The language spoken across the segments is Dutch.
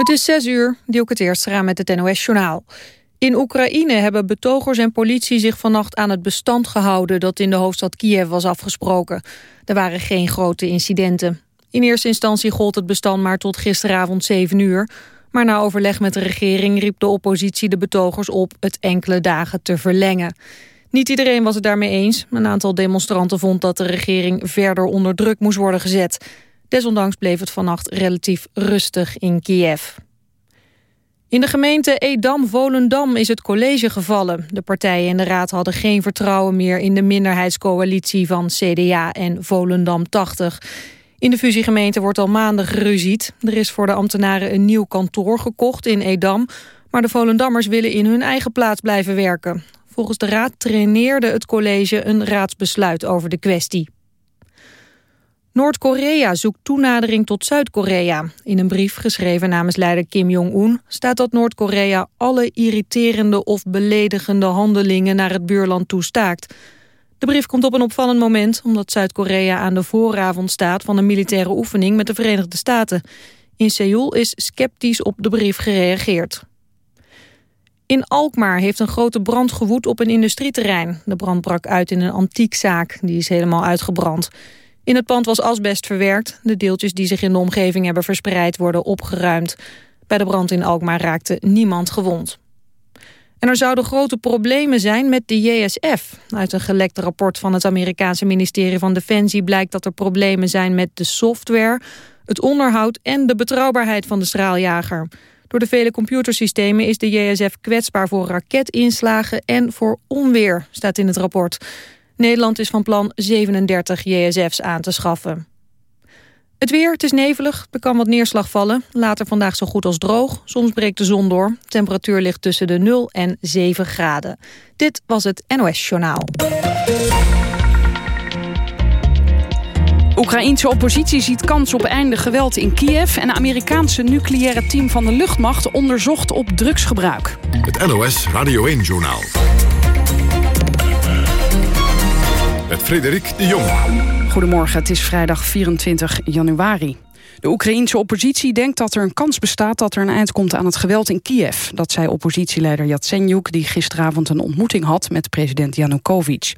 Het is zes uur, die ook het eerst gaan met het NOS-journaal. In Oekraïne hebben betogers en politie zich vannacht aan het bestand gehouden... dat in de hoofdstad Kiev was afgesproken. Er waren geen grote incidenten. In eerste instantie gold het bestand maar tot gisteravond 7 uur. Maar na overleg met de regering riep de oppositie de betogers op... het enkele dagen te verlengen. Niet iedereen was het daarmee eens. Een aantal demonstranten vond dat de regering verder onder druk moest worden gezet... Desondanks bleef het vannacht relatief rustig in Kiev. In de gemeente Edam-Volendam is het college gevallen. De partijen in de raad hadden geen vertrouwen meer in de minderheidscoalitie van CDA en Volendam 80. In de fusiegemeente wordt al maanden geruzied. Er is voor de ambtenaren een nieuw kantoor gekocht in Edam, maar de Volendammers willen in hun eigen plaats blijven werken. Volgens de raad traineerde het college een raadsbesluit over de kwestie. Noord-Korea zoekt toenadering tot Zuid-Korea. In een brief geschreven namens leider Kim Jong-un staat dat Noord-Korea alle irriterende of beledigende handelingen naar het buurland toestaakt. De brief komt op een opvallend moment omdat Zuid-Korea aan de vooravond staat van een militaire oefening met de Verenigde Staten. In Seoul is sceptisch op de brief gereageerd. In Alkmaar heeft een grote brand gewoed op een industrieterrein. De brand brak uit in een antiekzaak, die is helemaal uitgebrand. In het pand was asbest verwerkt. De deeltjes die zich in de omgeving hebben verspreid worden opgeruimd. Bij de brand in Alkmaar raakte niemand gewond. En er zouden grote problemen zijn met de JSF. Uit een gelekt rapport van het Amerikaanse ministerie van Defensie... blijkt dat er problemen zijn met de software, het onderhoud... en de betrouwbaarheid van de straaljager. Door de vele computersystemen is de JSF kwetsbaar voor raketinslagen... en voor onweer, staat in het rapport. Nederland is van plan 37 JSF's aan te schaffen. Het weer, het is nevelig, er kan wat neerslag vallen. Later vandaag zo goed als droog. Soms breekt de zon door. Temperatuur ligt tussen de 0 en 7 graden. Dit was het NOS Journaal. Oekraïense oppositie ziet kans op einde geweld in Kiev... en Amerikaanse nucleaire team van de luchtmacht onderzocht op drugsgebruik. Het NOS Radio 1-journaal. Met Frederik de Jong. Goedemorgen, het is vrijdag 24 januari. De Oekraïense oppositie denkt dat er een kans bestaat... dat er een eind komt aan het geweld in Kiev. Dat zei oppositieleider Yatsenyuk... die gisteravond een ontmoeting had met president Yanukovych.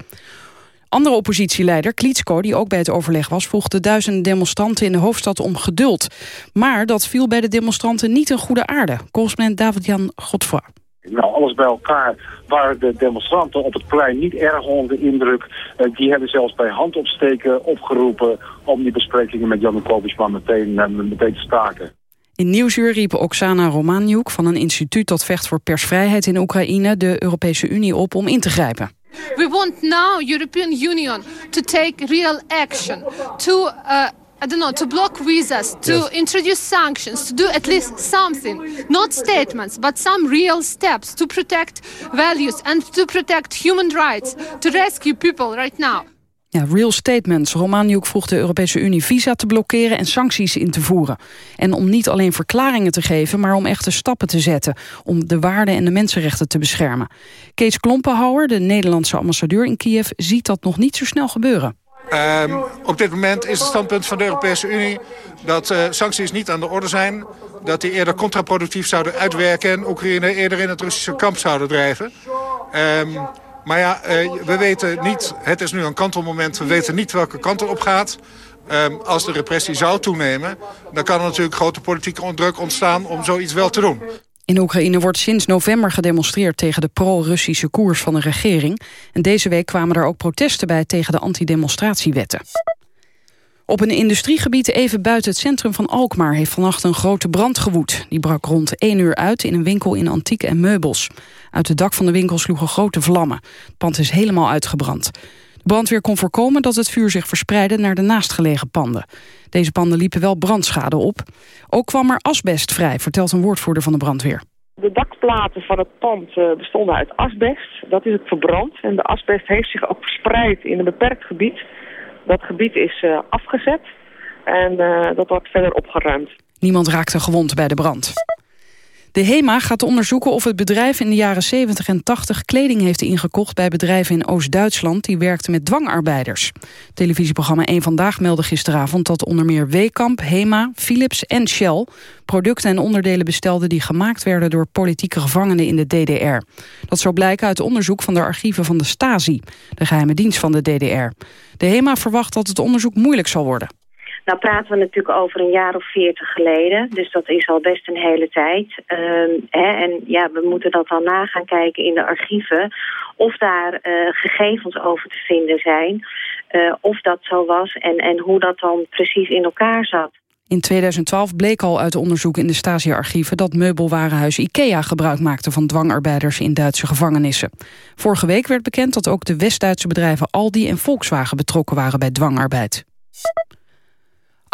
Andere oppositieleider, Klitschko, die ook bij het overleg was... vroeg de duizenden demonstranten in de hoofdstad om geduld. Maar dat viel bij de demonstranten niet in goede aarde. Correspondent David-Jan Godfroy. Nou, alles bij elkaar waren de demonstranten op het plein niet erg onder de indruk. Uh, die hebben zelfs bij handopsteken opgeroepen om die besprekingen met Janukovic maar meteen, uh, meteen te staken. In Nieuwsuur riep Oksana Romaniuk van een instituut dat vecht voor persvrijheid in Oekraïne de Europese Unie op om in te grijpen. We want now European Union to take real action to uh, I don't know, to block visas, to yes. introduce sanctions, to do at least something. Not statements, but some real steps to protect values and to protect human rights, to rescue people right now. Ja, real statements. Romaniuk vroeg de Europese Unie visa te blokkeren en sancties in te voeren. En om niet alleen verklaringen te geven, maar om echte stappen te zetten... om de waarden en de mensenrechten te beschermen. Kees Klompenhouwer, de Nederlandse ambassadeur in Kiev... ziet dat nog niet zo snel gebeuren. Um, op dit moment is het standpunt van de Europese Unie dat uh, sancties niet aan de orde zijn. Dat die eerder contraproductief zouden uitwerken en Oekraïne eerder in het Russische kamp zouden drijven. Um, maar ja, uh, we weten niet, het is nu een kantelmoment, we weten niet welke kant op gaat. Um, als de repressie zou toenemen, dan kan er natuurlijk grote politieke druk ontstaan om zoiets wel te doen. In Oekraïne wordt sinds november gedemonstreerd tegen de pro-Russische koers van de regering. En deze week kwamen er ook protesten bij tegen de antidemonstratiewetten. Op een industriegebied even buiten het centrum van Alkmaar... heeft vannacht een grote brand gewoed. Die brak rond 1 uur uit in een winkel in antiek en meubels. Uit het dak van de winkel sloegen grote vlammen. Het pand is helemaal uitgebrand. De brandweer kon voorkomen dat het vuur zich verspreidde naar de naastgelegen panden. Deze panden liepen wel brandschade op. Ook kwam er asbest vrij, vertelt een woordvoerder van de brandweer. De dakplaten van het pand eh, bestonden uit asbest. Dat is het verbrand. En de asbest heeft zich ook verspreid in een beperkt gebied. Dat gebied is uh, afgezet. En uh, dat wordt verder opgeruimd. Niemand raakte gewond bij de brand. De HEMA gaat onderzoeken of het bedrijf in de jaren 70 en 80 kleding heeft ingekocht bij bedrijven in Oost-Duitsland die werkten met dwangarbeiders. Televisieprogramma 1 Vandaag meldde gisteravond dat onder meer Wekamp, HEMA, Philips en Shell producten en onderdelen bestelden die gemaakt werden door politieke gevangenen in de DDR. Dat zou blijken uit onderzoek van de archieven van de Stasi, de geheime dienst van de DDR. De HEMA verwacht dat het onderzoek moeilijk zal worden. Nou praten we natuurlijk over een jaar of veertig geleden. Dus dat is al best een hele tijd. Ehm, hè, en ja, we moeten dat dan na gaan kijken in de archieven. Of daar uh, gegevens over te vinden zijn. Uh, of dat zo was en, en hoe dat dan precies in elkaar zat. In 2012 bleek al uit onderzoek in de Stasi-archieven... dat meubelwarenhuis IKEA gebruik maakte van dwangarbeiders in Duitse gevangenissen. Vorige week werd bekend dat ook de West-Duitse bedrijven Aldi en Volkswagen betrokken waren bij dwangarbeid.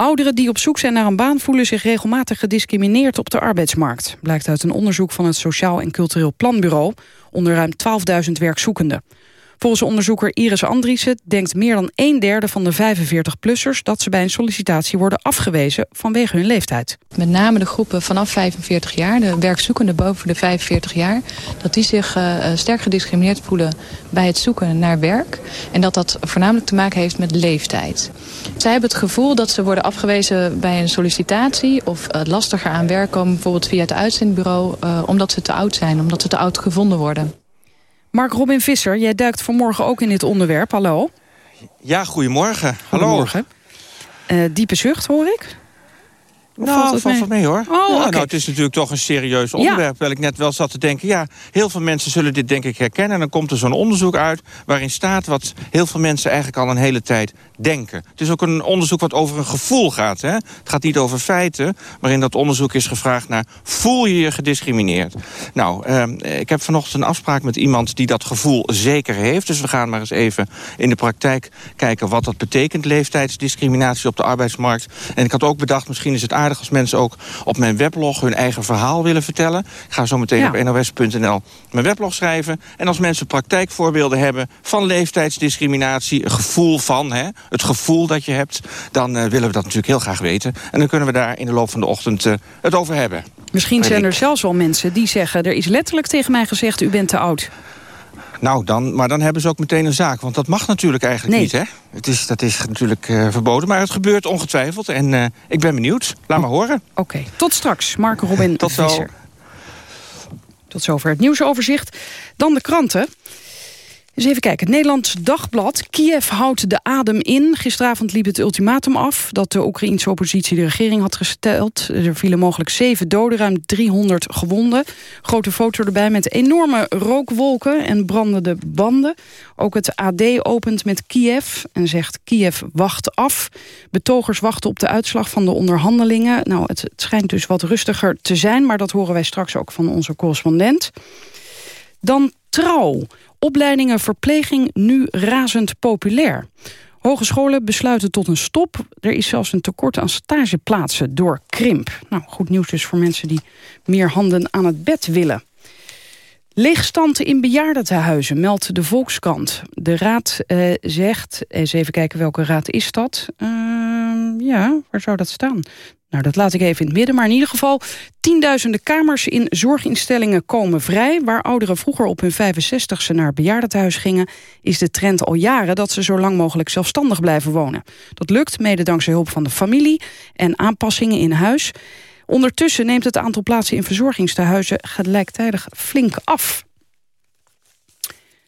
Ouderen die op zoek zijn naar een baan voelen zich regelmatig gediscrimineerd op de arbeidsmarkt. Blijkt uit een onderzoek van het Sociaal en Cultureel Planbureau onder ruim 12.000 werkzoekenden. Volgens onderzoeker Iris Andriessen denkt meer dan een derde van de 45-plussers... dat ze bij een sollicitatie worden afgewezen vanwege hun leeftijd. Met name de groepen vanaf 45 jaar, de werkzoekenden boven de 45 jaar... dat die zich uh, sterk gediscrimineerd voelen bij het zoeken naar werk. En dat dat voornamelijk te maken heeft met leeftijd. Zij hebben het gevoel dat ze worden afgewezen bij een sollicitatie... of uh, lastiger aan werk komen, bijvoorbeeld via het uitzendbureau... Omdat ze te oud zijn, omdat ze te oud gevonden worden. Mark Robin Visser, jij duikt vanmorgen ook in dit onderwerp. Hallo. Ja, goedemorgen. Goedemorgen. Hallo. Uh, diepe zucht, hoor ik. Nou, valt het mee? hoor. Oh, ja, okay. nou, het is natuurlijk toch een serieus onderwerp. Ja. Terwijl ik net wel zat te denken... ja, heel veel mensen zullen dit denk ik herkennen. En dan komt er zo'n onderzoek uit waarin staat... wat heel veel mensen eigenlijk al een hele tijd denken. Het is ook een onderzoek wat over een gevoel gaat. Hè? Het gaat niet over feiten, maar in dat onderzoek is gevraagd naar... voel je je gediscrimineerd? Nou, eh, ik heb vanochtend een afspraak met iemand die dat gevoel zeker heeft. Dus we gaan maar eens even in de praktijk kijken... wat dat betekent, leeftijdsdiscriminatie op de arbeidsmarkt. En ik had ook bedacht, misschien is het aardig als mensen ook op mijn weblog hun eigen verhaal willen vertellen. Ik ga zo meteen ja. op nos.nl mijn weblog schrijven. En als mensen praktijkvoorbeelden hebben van leeftijdsdiscriminatie... een gevoel van, hè, het gevoel dat je hebt... dan uh, willen we dat natuurlijk heel graag weten. En dan kunnen we daar in de loop van de ochtend uh, het over hebben. Misschien zijn er zelfs wel mensen die zeggen... er is letterlijk tegen mij gezegd, u bent te oud. Nou, dan, maar dan hebben ze ook meteen een zaak. Want dat mag natuurlijk eigenlijk nee. niet, hè? Het is, dat is natuurlijk uh, verboden, maar het gebeurt ongetwijfeld. En uh, ik ben benieuwd. Laat maar horen. Oké, okay. tot straks. Mark Robin Tot zo. Visser. Tot zover het nieuwsoverzicht. Dan de kranten. Even kijken. Het Nederlands Dagblad. Kiev houdt de adem in. Gisteravond liep het ultimatum af dat de Oekraïense oppositie de regering had gesteld. Er vielen mogelijk zeven doden, ruim 300 gewonden. Grote foto erbij met enorme rookwolken en brandende banden. Ook het AD opent met Kiev en zegt Kiev wacht af. Betogers wachten op de uitslag van de onderhandelingen. Nou, het schijnt dus wat rustiger te zijn, maar dat horen wij straks ook van onze correspondent. Dan Trouw. Opleidingen verpleging nu razend populair. Hogescholen besluiten tot een stop. Er is zelfs een tekort aan stageplaatsen door krimp. Nou, goed nieuws dus voor mensen die meer handen aan het bed willen. Leegstand in bejaardentehuizen, meldt de Volkskrant. De raad eh, zegt, eens even kijken welke raad is dat? Uh, ja, waar zou dat staan? Nou, dat laat ik even in het midden. Maar in ieder geval, tienduizenden kamers in zorginstellingen komen vrij. Waar ouderen vroeger op hun 65ste naar bejaardentehuis gingen... is de trend al jaren dat ze zo lang mogelijk zelfstandig blijven wonen. Dat lukt mede dankzij hulp van de familie en aanpassingen in huis. Ondertussen neemt het aantal plaatsen in verzorgingstehuizen gelijktijdig flink af.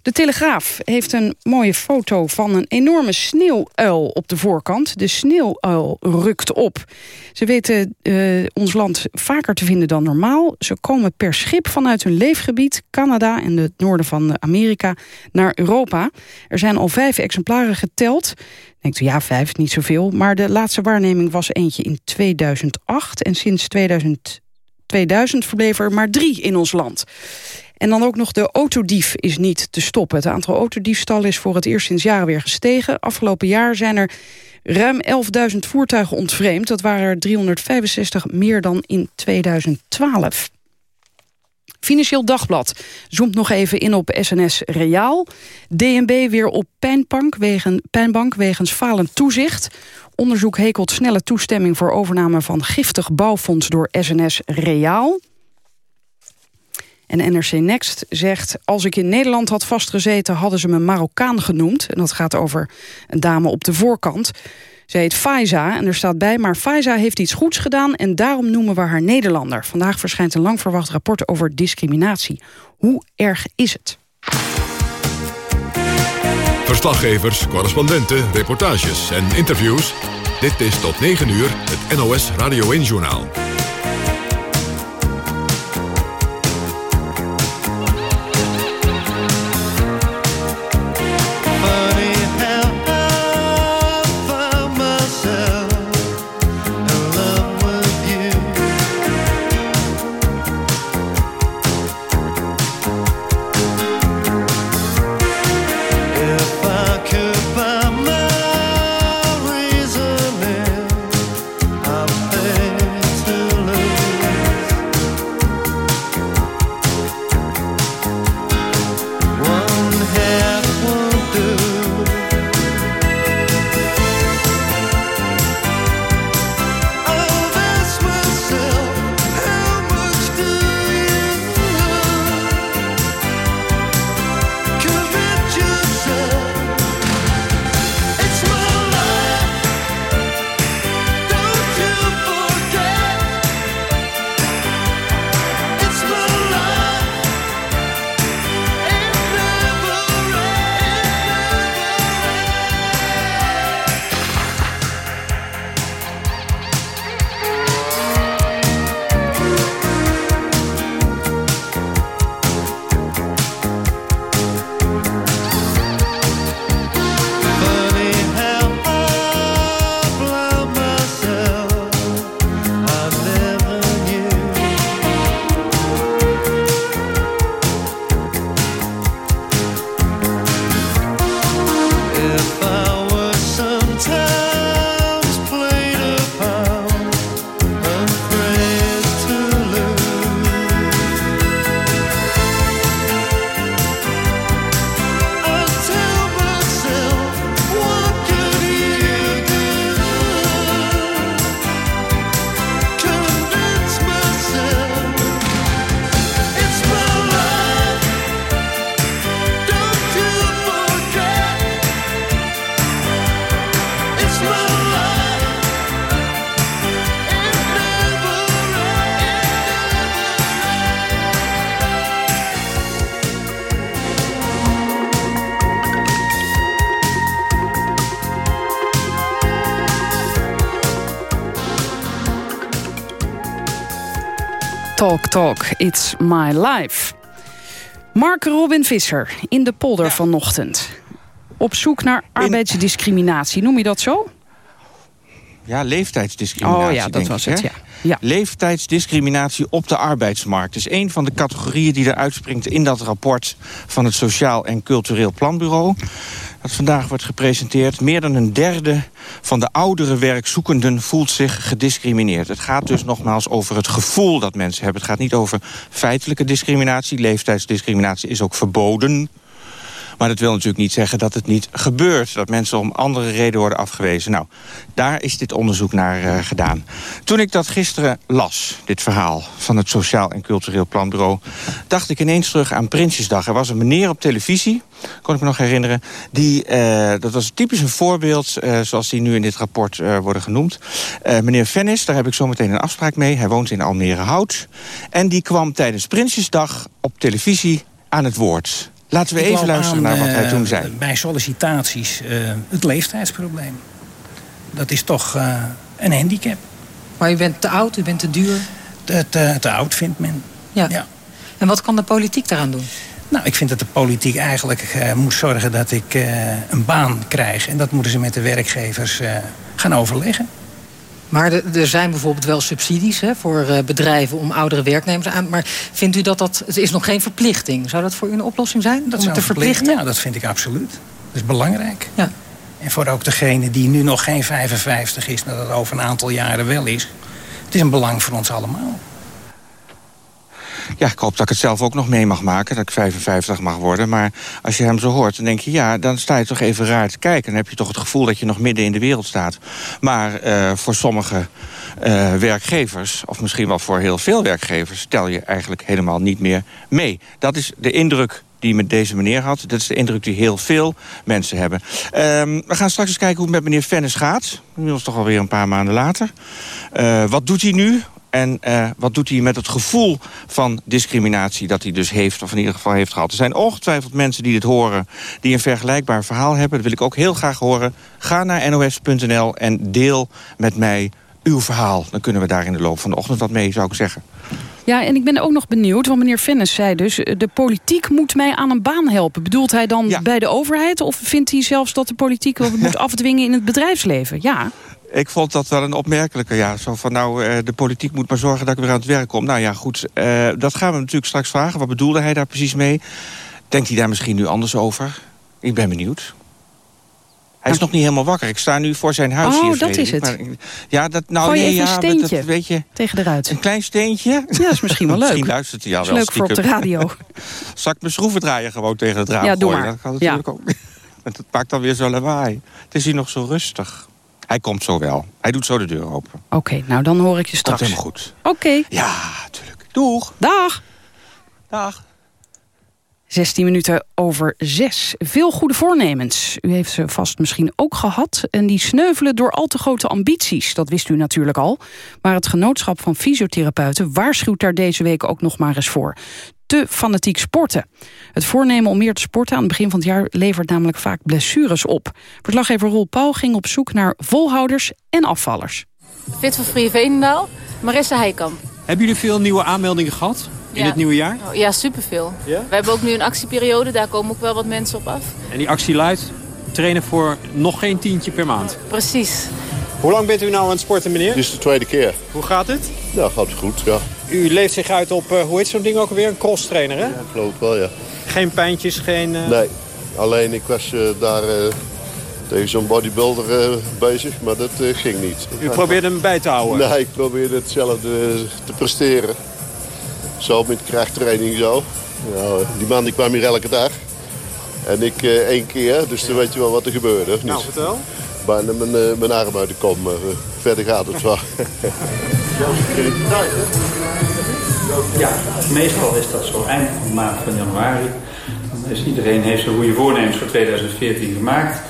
De Telegraaf heeft een mooie foto van een enorme sneeuwuil op de voorkant. De sneeuwuil rukt op. Ze weten uh, ons land vaker te vinden dan normaal. Ze komen per schip vanuit hun leefgebied, Canada en het noorden van Amerika, naar Europa. Er zijn al vijf exemplaren geteld. Denkt u, ja, vijf, niet zoveel. Maar de laatste waarneming was eentje in 2008. En sinds 2000, 2000 verbleven er maar drie in ons land. En dan ook nog de autodief is niet te stoppen. Het aantal autodiefstallen is voor het eerst sinds jaren weer gestegen. Afgelopen jaar zijn er ruim 11.000 voertuigen ontvreemd. Dat waren er 365 meer dan in 2012. Financieel Dagblad zoomt nog even in op SNS Reaal. DNB weer op pijnbank, wegen, pijnbank wegens falend toezicht. Onderzoek hekelt snelle toestemming voor overname van giftig bouwfonds door SNS Reaal. En NRC Next zegt, als ik in Nederland had vastgezeten... hadden ze me Marokkaan genoemd. En dat gaat over een dame op de voorkant. Ze heet Faiza en er staat bij... maar Faiza heeft iets goeds gedaan en daarom noemen we haar Nederlander. Vandaag verschijnt een lang verwacht rapport over discriminatie. Hoe erg is het? Verslaggevers, correspondenten, reportages en interviews. Dit is tot 9 uur het NOS Radio 1-journaal. Talk Talk, It's My Life. Mark Robin Visser in de polder vanochtend. Op zoek naar arbeidsdiscriminatie, noem je dat zo? Ja, leeftijdsdiscriminatie. Oh ja, dat was het, ja. ja. Leeftijdsdiscriminatie op de arbeidsmarkt is een van de categorieën die er uitspringt in dat rapport van het Sociaal en Cultureel Planbureau dat vandaag wordt gepresenteerd. Meer dan een derde van de oudere werkzoekenden voelt zich gediscrimineerd. Het gaat dus nogmaals over het gevoel dat mensen hebben. Het gaat niet over feitelijke discriminatie. Leeftijdsdiscriminatie is ook verboden. Maar dat wil natuurlijk niet zeggen dat het niet gebeurt. Dat mensen om andere redenen worden afgewezen. Nou, daar is dit onderzoek naar uh, gedaan. Toen ik dat gisteren las, dit verhaal van het Sociaal en Cultureel Planbureau... dacht ik ineens terug aan Prinsjesdag. Er was een meneer op televisie, kon ik me nog herinneren... Die, uh, dat was typisch een voorbeeld, uh, zoals die nu in dit rapport worden genoemd. meneer Vennis, daar heb ik zo meteen een afspraak mee. Hij woont in Almere Hout. En die kwam tijdens Prinsjesdag op televisie aan het woord. Laten we even luisteren naar wat hij toen zei. Bij sollicitaties het leeftijdsprobleem. Dat is toch een handicap. Maar u bent te oud, u bent te duur? Te, te, te oud vindt men. Ja. ja. En wat kan de politiek daaraan doen? Nou, ik vind dat de politiek eigenlijk uh, moet zorgen dat ik uh, een baan krijg. En dat moeten ze met de werkgevers uh, gaan overleggen. Maar er zijn bijvoorbeeld wel subsidies hè, voor bedrijven om oudere werknemers aan. Maar vindt u dat dat. Het is nog geen verplichting. Zou dat voor u een oplossing zijn? Dat om het te verplichten? Ja, dat vind ik absoluut. Dat is belangrijk. Ja. En voor ook degene die nu nog geen 55 is, dat het over een aantal jaren wel is. Het is een belang voor ons allemaal. Ja, ik hoop dat ik het zelf ook nog mee mag maken. Dat ik 55 mag worden. Maar als je hem zo hoort, dan denk je... ja, dan sta je toch even raar te kijken. Dan heb je toch het gevoel dat je nog midden in de wereld staat. Maar uh, voor sommige uh, werkgevers... of misschien wel voor heel veel werkgevers... stel je eigenlijk helemaal niet meer mee. Dat is de indruk die met deze meneer had. Dat is de indruk die heel veel mensen hebben. Um, we gaan straks eens kijken hoe het met meneer Vennis gaat. Inmiddels toch alweer een paar maanden later. Uh, wat doet hij nu? En uh, wat doet hij met het gevoel van discriminatie dat hij dus heeft... of in ieder geval heeft gehad. Er zijn ongetwijfeld mensen die dit horen... die een vergelijkbaar verhaal hebben. Dat wil ik ook heel graag horen. Ga naar nos.nl en deel met mij uw verhaal. Dan kunnen we daar in de loop van de ochtend wat mee, zou ik zeggen. Ja, en ik ben ook nog benieuwd, want meneer Vennis zei dus... de politiek moet mij aan een baan helpen. Bedoelt hij dan ja. bij de overheid? Of vindt hij zelfs dat de politiek moet afdwingen in het bedrijfsleven? Ja. Ik vond dat wel een opmerkelijke, ja. Zo van, nou, de politiek moet maar zorgen dat ik weer aan het werk kom. Nou ja, goed, uh, dat gaan we natuurlijk straks vragen. Wat bedoelde hij daar precies mee? Denkt hij daar misschien nu anders over? Ik ben benieuwd. Hij is nog niet helemaal wakker. Ik sta nu voor zijn huis oh, hier. Oh, dat is het. Maar, ja, dat, nou, Gooi nee, even ja, een steentje dat, weet je, tegen de ruit. Een klein steentje? Ja, dat is misschien wel leuk. misschien luistert hij al wel leuk voor op de radio. Zal ik mijn schroeven draaien gewoon tegen het raam ja, doe gooien? Maar. Dat kan natuurlijk ja. ook. Het maakt dan weer zo lawaai. Het is hier nog zo rustig. Hij komt zo wel. Hij doet zo de deur open. Oké, okay, nou dan hoor ik je straks. Komt helemaal goed. Oké. Okay. Ja, natuurlijk. Doeg. Dag. Dag. 16 minuten over 6. Veel goede voornemens. U heeft ze vast misschien ook gehad. En die sneuvelen door al te grote ambities. Dat wist u natuurlijk al. Maar het genootschap van fysiotherapeuten waarschuwt daar deze week ook nog maar eens voor. Te fanatiek sporten. Het voornemen om meer te sporten aan het begin van het jaar levert namelijk vaak blessures op. Verslaggever Roel Pauw ging op zoek naar volhouders en afvallers. Fit van Vrije Veenendaal, Marissa Heikamp. Hebben jullie veel nieuwe aanmeldingen gehad? in ja. het nieuwe jaar? Oh, ja, superveel. Ja? We hebben ook nu een actieperiode, daar komen ook wel wat mensen op af. En die actie luidt trainen voor nog geen tientje per maand? Precies. Hoe lang bent u nou aan het sporten, meneer? Dit is de tweede keer. Hoe gaat het? Ja, gaat goed, ja. U leeft zich uit op, uh, hoe heet zo'n ding ook alweer? Een cross trainer, hè? Ja, geloof wel, ja. Geen pijntjes, geen... Uh... Nee, alleen ik was uh, daar tegen zo'n bodybuilder bezig, maar dat ging niet. U probeerde hem bij te houden? Nee, ik probeerde hetzelfde te presteren. Zo met krachttraining zo. Nou, die man die kwam hier elke dag. En ik uh, één keer, dus dan weet je wel wat er gebeurde. Of nou, vertel. Bijna mijn, uh, mijn arm uit de kom. Uh, verder gaat het wel. ja, meestal is dat zo eind van de maand van januari. Dan is iedereen heeft zijn goede voornemens voor 2014 gemaakt.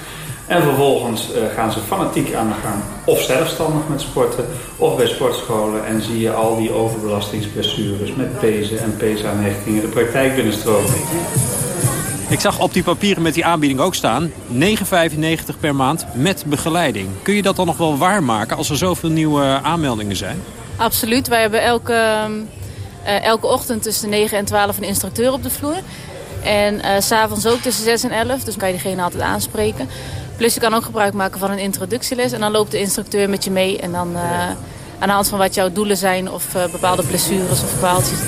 En vervolgens uh, gaan ze fanatiek aan de gang. Of zelfstandig met sporten, of bij sportscholen. En zie je al die overbelastingsblessures met pezen en peesaanhechtingen de praktijk binnenstromen. Ik zag op die papieren met die aanbieding ook staan. 9,95 per maand met begeleiding. Kun je dat dan nog wel waarmaken als er zoveel nieuwe aanmeldingen zijn? Absoluut. Wij hebben elke, uh, elke ochtend tussen 9 en 12 een instructeur op de vloer. En uh, s'avonds ook tussen 6 en 11. Dus kan je diegene altijd aanspreken. Plus je kan ook gebruik maken van een introductieles. En dan loopt de instructeur met je mee. En dan uh, aan de hand van wat jouw doelen zijn. Of bepaalde blessures of kwaaltjes.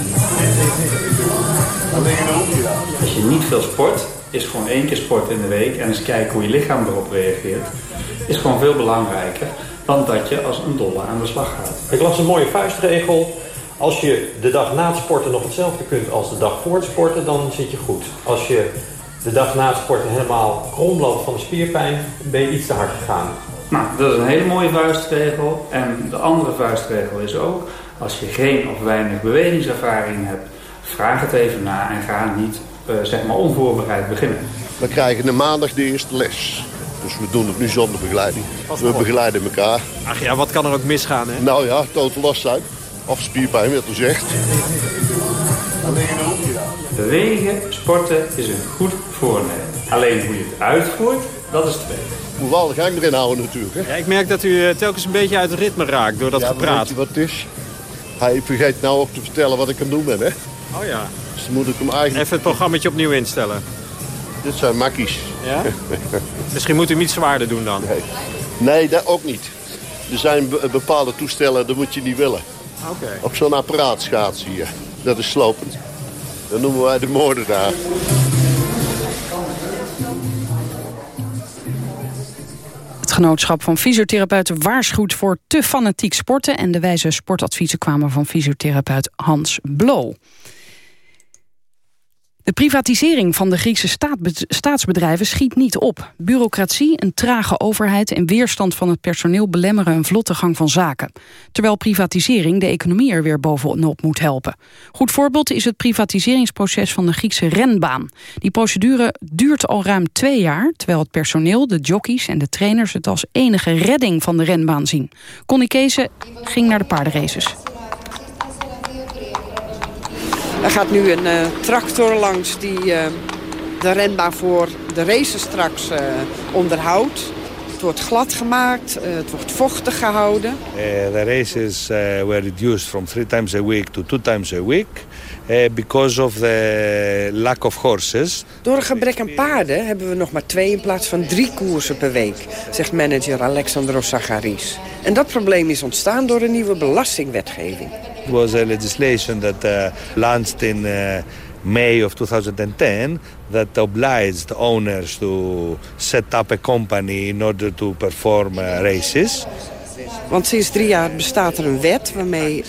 Als je niet veel sport, is gewoon één keer sport in de week. En eens kijken hoe je lichaam erop reageert. Is gewoon veel belangrijker dan dat je als een dolle aan de slag gaat. Ik las een mooie vuistregel. Als je de dag na het sporten nog hetzelfde kunt als de dag voor het sporten, dan zit je goed. Als je de dag na het sporten helemaal krom loopt van de spierpijn, ben je iets te hard gegaan. Nou, dat is een hele mooie vuistregel. En de andere vuistregel is ook, als je geen of weinig bewegingservaring hebt, vraag het even na en ga niet uh, zeg maar onvoorbereid beginnen. We krijgen de maandag de eerste les. Dus we doen het nu zonder begeleiding. We begeleiden elkaar. Ach ja, wat kan er ook misgaan, hè? Nou ja, totaal last zijn. Of spierpijn, werd gezegd. Bewegen, sporten is een goed voornemen. Alleen hoe je het uitvoert, dat is twee. Moet wel de gang erin houden natuurlijk. Hè? Ja, ik merk dat u telkens een beetje uit het ritme raakt door dat ja, gepraat. Weet je wat het is? Hij vergeet nou ook te vertellen wat ik aan het doen ben, hè? Oh ja. Dus dan moet ik hem eigenlijk... Even het programmaatje opnieuw instellen. Dit zijn makkies. Ja? Misschien moet u hem iets zwaarder doen dan. Nee, nee dat ook niet. Er zijn bepaalde toestellen, dat moet je niet willen. Okay. Op zo'n apparaat schaatsen hier. Dat is slopend. Dat noemen wij de moordenaar. Het genootschap van fysiotherapeuten waarschuwt voor te fanatiek sporten... en de wijze sportadviezen kwamen van fysiotherapeut Hans Blo. De privatisering van de Griekse staatsbedrijven schiet niet op. Bureaucratie, een trage overheid en weerstand van het personeel belemmeren een vlotte gang van zaken. Terwijl privatisering de economie er weer bovenop moet helpen. Goed voorbeeld is het privatiseringsproces van de Griekse renbaan. Die procedure duurt al ruim twee jaar, terwijl het personeel, de jockeys en de trainers het als enige redding van de renbaan zien. Connie Kees ging naar de paardenraces. Er gaat nu een uh, tractor langs die uh, de renbaan voor de races straks uh, onderhoudt. Het wordt glad gemaakt, het wordt vochtig gehouden. the races were reduced from three times a week to two times a week. Because of the lack of horses. Door een gebrek aan paarden hebben we nog maar twee in plaats van drie koersen per week, zegt manager Alexandros Sagaris. En dat probleem is ontstaan door een nieuwe belastingwetgeving. It was a legislation that uh, launched in uh, May of 2010 that obliged owners to set up a company in order to perform uh, races. Want sinds drie jaar bestaat er een wet waarmee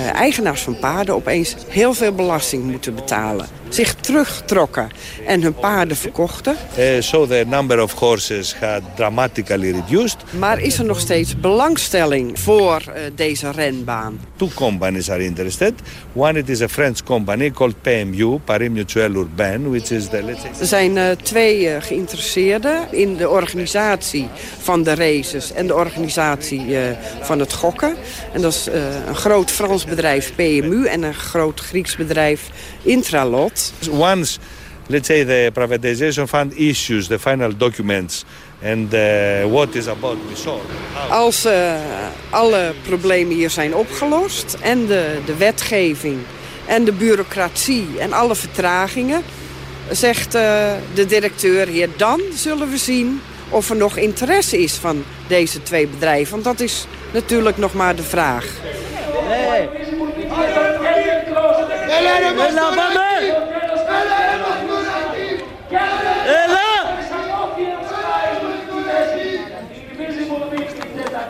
eigenaars van paarden opeens heel veel belasting moeten betalen. Zich terugtrokken en hun paarden verkochten. Uh, so the number of horses had dramatically reduced. Maar is er nog steeds belangstelling voor uh, deze renbaan? Two companies are interested. One it is a French company called PMU, Paris Mutuel Urbain, which is the let's say... Er zijn uh, twee geïnteresseerden in de organisatie van de races en de organisatie van het gokken. En dat is een groot Frans bedrijf PMU en een groot Grieks bedrijf Intralot. Once, let's say the privatization fund issues the final documents and uh, what is about to be solved. Als uh, alle problemen hier zijn opgelost en de, de wetgeving en de bureaucratie en alle vertragingen, zegt uh, de directeur hier, dan zullen we zien of er nog interesse is van deze twee bedrijven. Want dat is natuurlijk nog maar de vraag. Hey.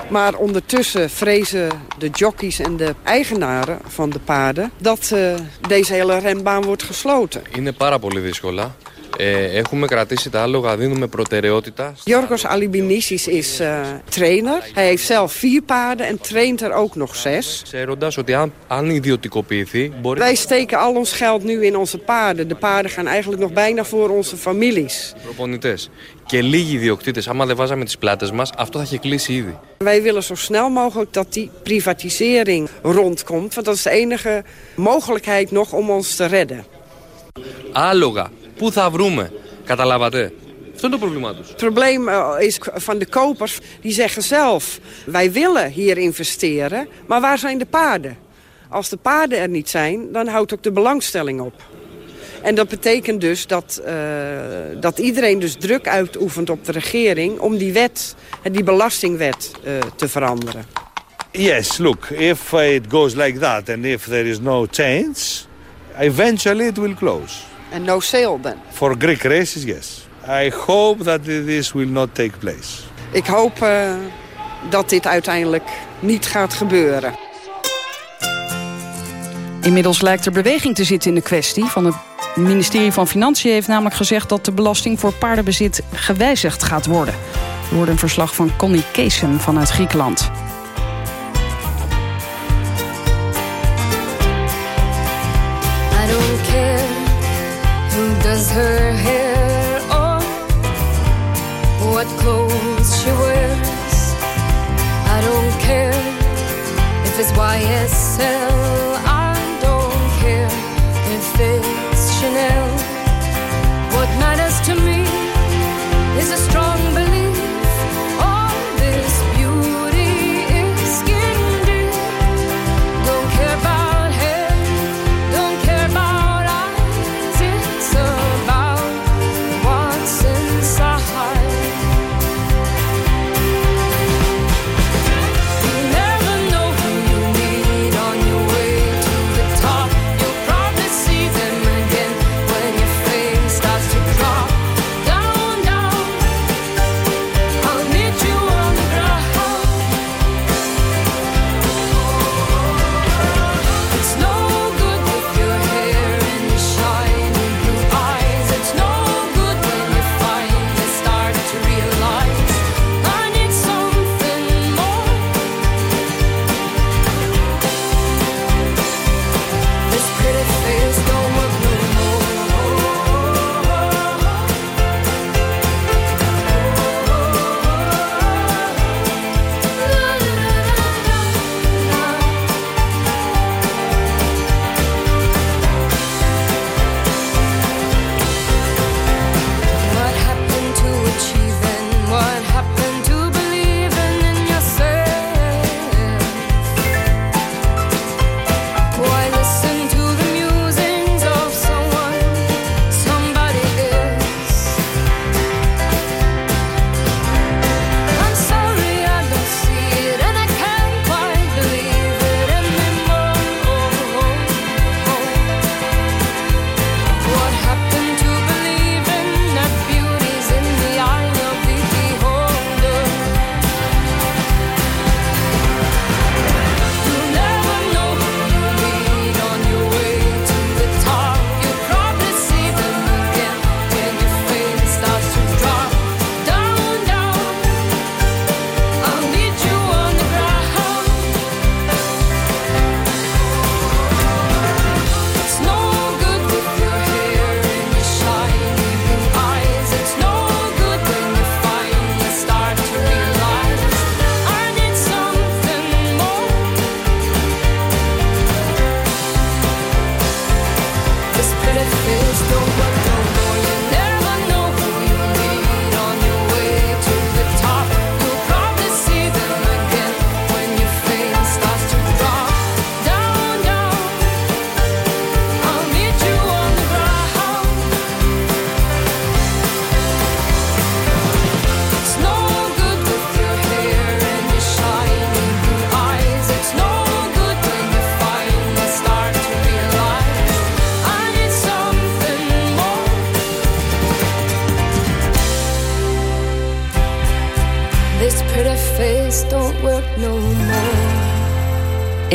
Maar ondertussen vrezen de jockeys en de eigenaren van de paarden... dat uh, deze hele renbaan wordt gesloten. Είναι πάρα πολύ δύσκολα. Ε, έχουμε κρατήσει τα άλογα, δίνουμε προτεραιότητα. Jorgos Alibinissis is uh, trainer. Hij heeft zelf vier paarden en traint er ook nog zes. Ξέροντας ότι αν, αν ιδιωτικοποιηθεί... Μπορεί... Wij steken al ons geld nu in onze paarden. De paarden gaan eigenlijk nog bijna voor onze families. Προπονητές. Και λίγοι ιδιοκτήτες, άμα δεν βάζαμε τις πλάτες μας, αυτό θα είχε κλείσει ήδη. Wij willen zo snel mogelijk dat die privatisering rondkomt. Want dat is de enige mogelijkheid nog om ons te redden. Άλογα Πού θα βρούμε, καταλάβατε. Αυτό είναι το probleem τους. Het probleem is van de kopers, die zeggen zelf... wij willen hier investeren, maar waar zijn de paarden? Als de paarden er niet zijn, dan houdt ook de belangstelling op. En dat betekent dus dat, uh, dat iedereen dus druk uitoefent op de regering... om die wet, die belastingwet, uh, te veranderen. Yes, look, if it goes like that and if there is no change... eventually it will close. And no sale then? For Greek races, yes. I hope that this will not take place. Ik hoop uh, dat dit uiteindelijk niet gaat gebeuren. Inmiddels lijkt er beweging te zitten in de kwestie. Van het ministerie van Financiën heeft namelijk gezegd... dat de belasting voor paardenbezit gewijzigd gaat worden. Er wordt een verslag van Connie Keesen vanuit Griekenland. If it's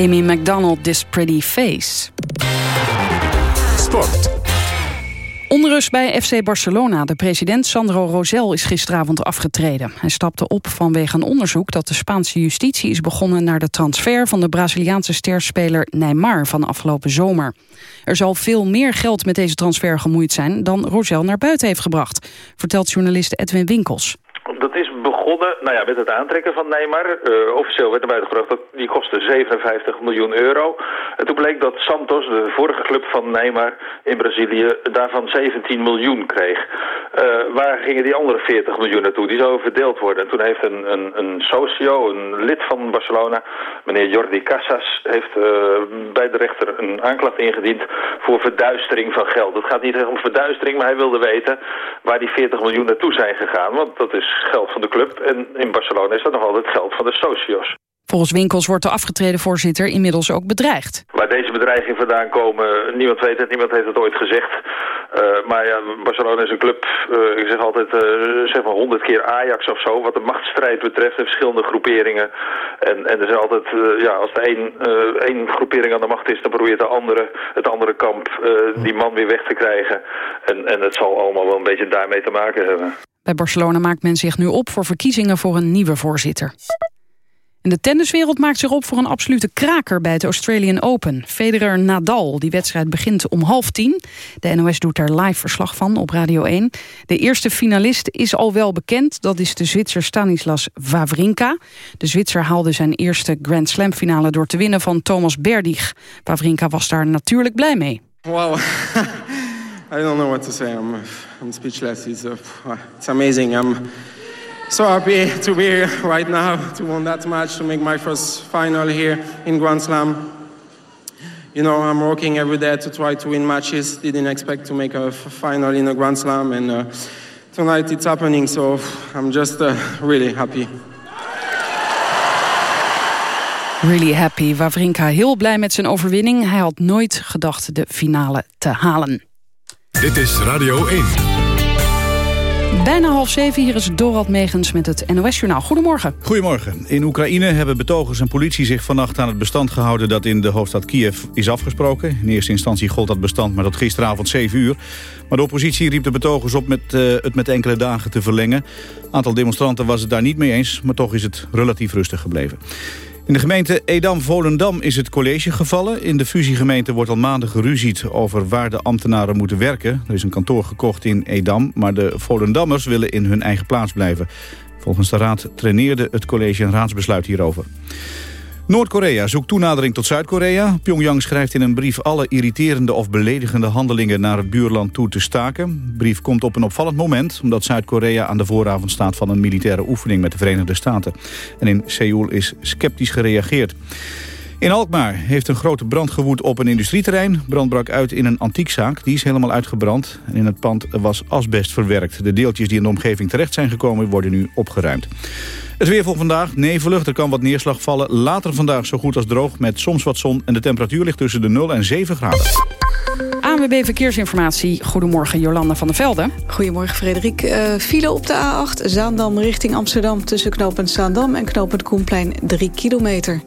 Amy MacDonald, This Pretty Face. Sport. Onrust bij FC Barcelona. De president Sandro Rosell is gisteravond afgetreden. Hij stapte op vanwege een onderzoek dat de Spaanse justitie is begonnen... naar de transfer van de Braziliaanse sterspeler Neymar van afgelopen zomer. Er zal veel meer geld met deze transfer gemoeid zijn... dan Rosell naar buiten heeft gebracht, vertelt journalist Edwin Winkels. Begonnen nou ja, met het aantrekken van Neymar. Uh, officieel werd naar buiten gebracht dat die kostte 57 miljoen euro. En toen bleek dat Santos, de vorige club van Neymar in Brazilië, daarvan 17 miljoen kreeg. Uh, waar gingen die andere 40 miljoen naartoe? Die zouden verdeeld worden. En toen heeft een, een, een socio, een lid van Barcelona, meneer Jordi Casas, heeft uh, bij de rechter een aanklacht ingediend voor verduistering van geld. Het gaat niet om verduistering, maar hij wilde weten waar die 40 miljoen naartoe zijn gegaan. Want dat is geld van de club. En in Barcelona is dat nog altijd geld van de socios. Volgens Winkels wordt de afgetreden voorzitter inmiddels ook bedreigd. Waar deze bedreigingen vandaan komen, niemand weet het, niemand heeft het ooit gezegd. Uh, maar ja, Barcelona is een club, uh, ik zeg altijd, uh, zeg maar honderd keer Ajax of zo, wat de machtsstrijd betreft, de verschillende groeperingen. En, en er zijn altijd, ja, als er één, één groepering aan de macht is, dan probeert de andere, het andere kamp die man weer weg te krijgen. En, en het zal allemaal wel een beetje daarmee te maken hebben. Bij Barcelona maakt men zich nu op voor verkiezingen voor een nieuwe voorzitter. En de tenniswereld maakt zich op voor een absolute kraker bij het Australian Open. Federer Nadal, die wedstrijd begint om half tien. De NOS doet daar live verslag van op Radio 1. De eerste finalist is al wel bekend, dat is de Zwitser Stanislas Wawrinka. De Zwitser haalde zijn eerste Grand Slam finale door te winnen van Thomas Berdych. Wawrinka was daar natuurlijk blij mee. Wow. I don't know what to say. I'm, I'm speechless. It's, uh, it's amazing. I'm so happy to be here right now to win that match, to make my first final here in Grand Slam. You know, I'm working every day to try to win matches. Didn't expect to make a final in a Grand Slam, and uh, tonight it's happening. So I'm just uh, really happy. Really happy. Wawrinka heel blij met zijn overwinning. Hij had nooit gedacht de finale te halen. Dit is Radio 1. Bijna half zeven, hier is Dorald Megens met het NOS-journaal. Goedemorgen. Goedemorgen. In Oekraïne hebben betogers en politie zich vannacht aan het bestand gehouden... dat in de hoofdstad Kiev is afgesproken. In eerste instantie gold dat bestand, maar tot gisteravond 7 uur. Maar de oppositie riep de betogers op met, uh, het met enkele dagen te verlengen. Een aantal demonstranten was het daar niet mee eens... maar toch is het relatief rustig gebleven. In de gemeente Edam-Volendam is het college gevallen. In de fusiegemeente wordt al maanden geruzied over waar de ambtenaren moeten werken. Er is een kantoor gekocht in Edam, maar de Volendammers willen in hun eigen plaats blijven. Volgens de raad traineerde het college een raadsbesluit hierover. Noord-Korea zoekt toenadering tot Zuid-Korea. Pyongyang schrijft in een brief alle irriterende of beledigende handelingen naar het buurland toe te staken. De brief komt op een opvallend moment omdat Zuid-Korea aan de vooravond staat van een militaire oefening met de Verenigde Staten. En in Seoul is sceptisch gereageerd. In Alkmaar heeft een grote brand gewoed op een industrieterrein. Brand brak uit in een antiekzaak. Die is helemaal uitgebrand. En in het pand was asbest verwerkt. De deeltjes die in de omgeving terecht zijn gekomen worden nu opgeruimd. Het weer voor vandaag, nevelig, er kan wat neerslag vallen. Later vandaag zo goed als droog met soms wat zon... en de temperatuur ligt tussen de 0 en 7 graden. ANWB Verkeersinformatie. Goedemorgen, Jolanda van der Velde. Goedemorgen, Frederik. Uh, file op de A8, Zaandam richting Amsterdam... tussen knooppunt Zaandam en knooppunt Koenplein 3 kilometer.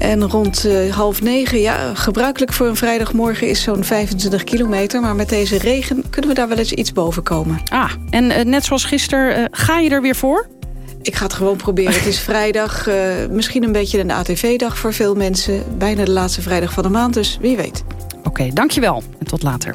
En rond uh, half negen, ja, gebruikelijk voor een vrijdagmorgen is zo'n 25 kilometer. Maar met deze regen kunnen we daar wel eens iets boven komen. Ah, en uh, net zoals gisteren, uh, ga je er weer voor? Ik ga het gewoon proberen. Het is vrijdag, misschien een beetje een ATV-dag voor veel mensen. Bijna de laatste vrijdag van de maand, dus wie weet. Oké, okay, dankjewel en tot later.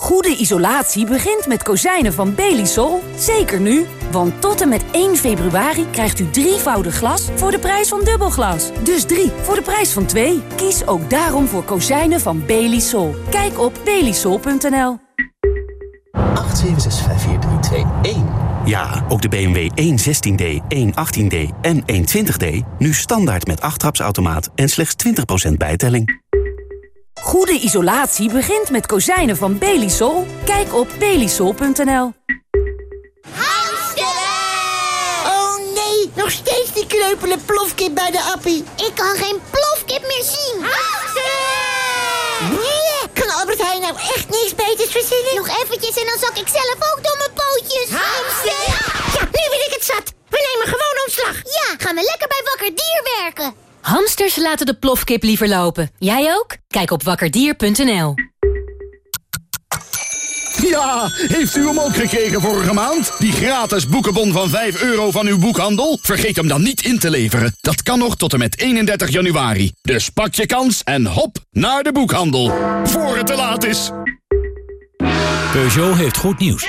Goede isolatie begint met kozijnen van Belisol. Zeker nu, want tot en met 1 februari krijgt u drievoudig glas voor de prijs van dubbelglas. Dus drie voor de prijs van twee. Kies ook daarom voor kozijnen van Belisol. Kijk op belisol.nl. 8765431. Ja, ook de BMW 116D, 118D en 120D nu standaard met 8 trapsautomaat en slechts 20% bijtelling. Goede isolatie begint met kozijnen van Belisol. Kijk op belisol.nl. Oh nee, nog steeds die kreupele plofkip bij de appie. Ik kan geen plofkip meer zien. Nee, kan Albert Heijn nou echt niks beters verzinnen? Nog eventjes en dan zak ik zelf ook door mijn pootjes. Hamster! Ja, nu ben ik het zat. We nemen gewoon ontslag. Ja, gaan we lekker bij Wakker Dier werken. Hamsters laten de plofkip liever lopen. Jij ook? Kijk op wakkerdier.nl. Ja, heeft u hem ook gekregen vorige maand? Die gratis boekenbon van 5 euro van uw boekhandel? Vergeet hem dan niet in te leveren. Dat kan nog tot en met 31 januari. Dus pak je kans en hop naar de boekhandel. Voor het te laat is. Peugeot heeft goed nieuws.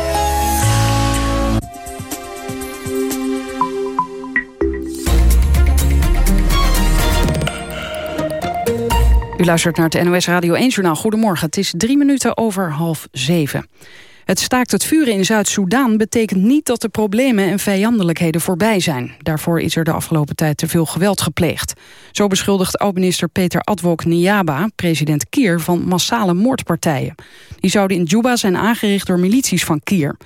U luistert naar het NOS Radio 1-journaal. Goedemorgen, het is drie minuten over half zeven. Het staakt het vuren in Zuid-Soedan betekent niet dat de problemen en vijandelijkheden voorbij zijn. Daarvoor is er de afgelopen tijd te veel geweld gepleegd. Zo beschuldigt oud-minister Peter Adwok Niaba president Kier van massale moordpartijen. Die zouden in Juba zijn aangericht door milities van Kier.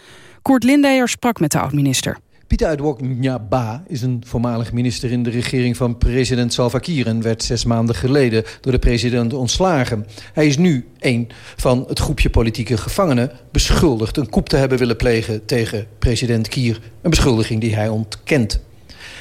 Koert Lindeyer sprak met de oud-minister. Pieter Adwok Nyaba is een voormalig minister in de regering van president Salva Kiir... en werd zes maanden geleden door de president ontslagen. Hij is nu een van het groepje politieke gevangenen... beschuldigd een coup te hebben willen plegen tegen president Kiir. Een beschuldiging die hij ontkent.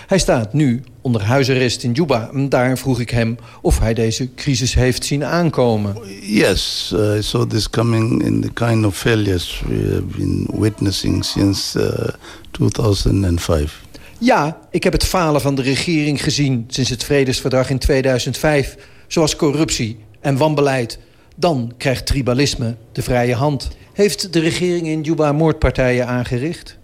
Hij staat nu onder huisarrest in Juba. En daar vroeg ik hem of hij deze crisis heeft zien aankomen. Yes, uh, I saw this coming in the kind of failures we have been witnessing since uh, 2005. Ja, ik heb het falen van de regering gezien sinds het vredesverdrag in 2005. Zoals corruptie en wanbeleid. Dan krijgt tribalisme de vrije hand. Heeft de regering in Juba moordpartijen aangericht?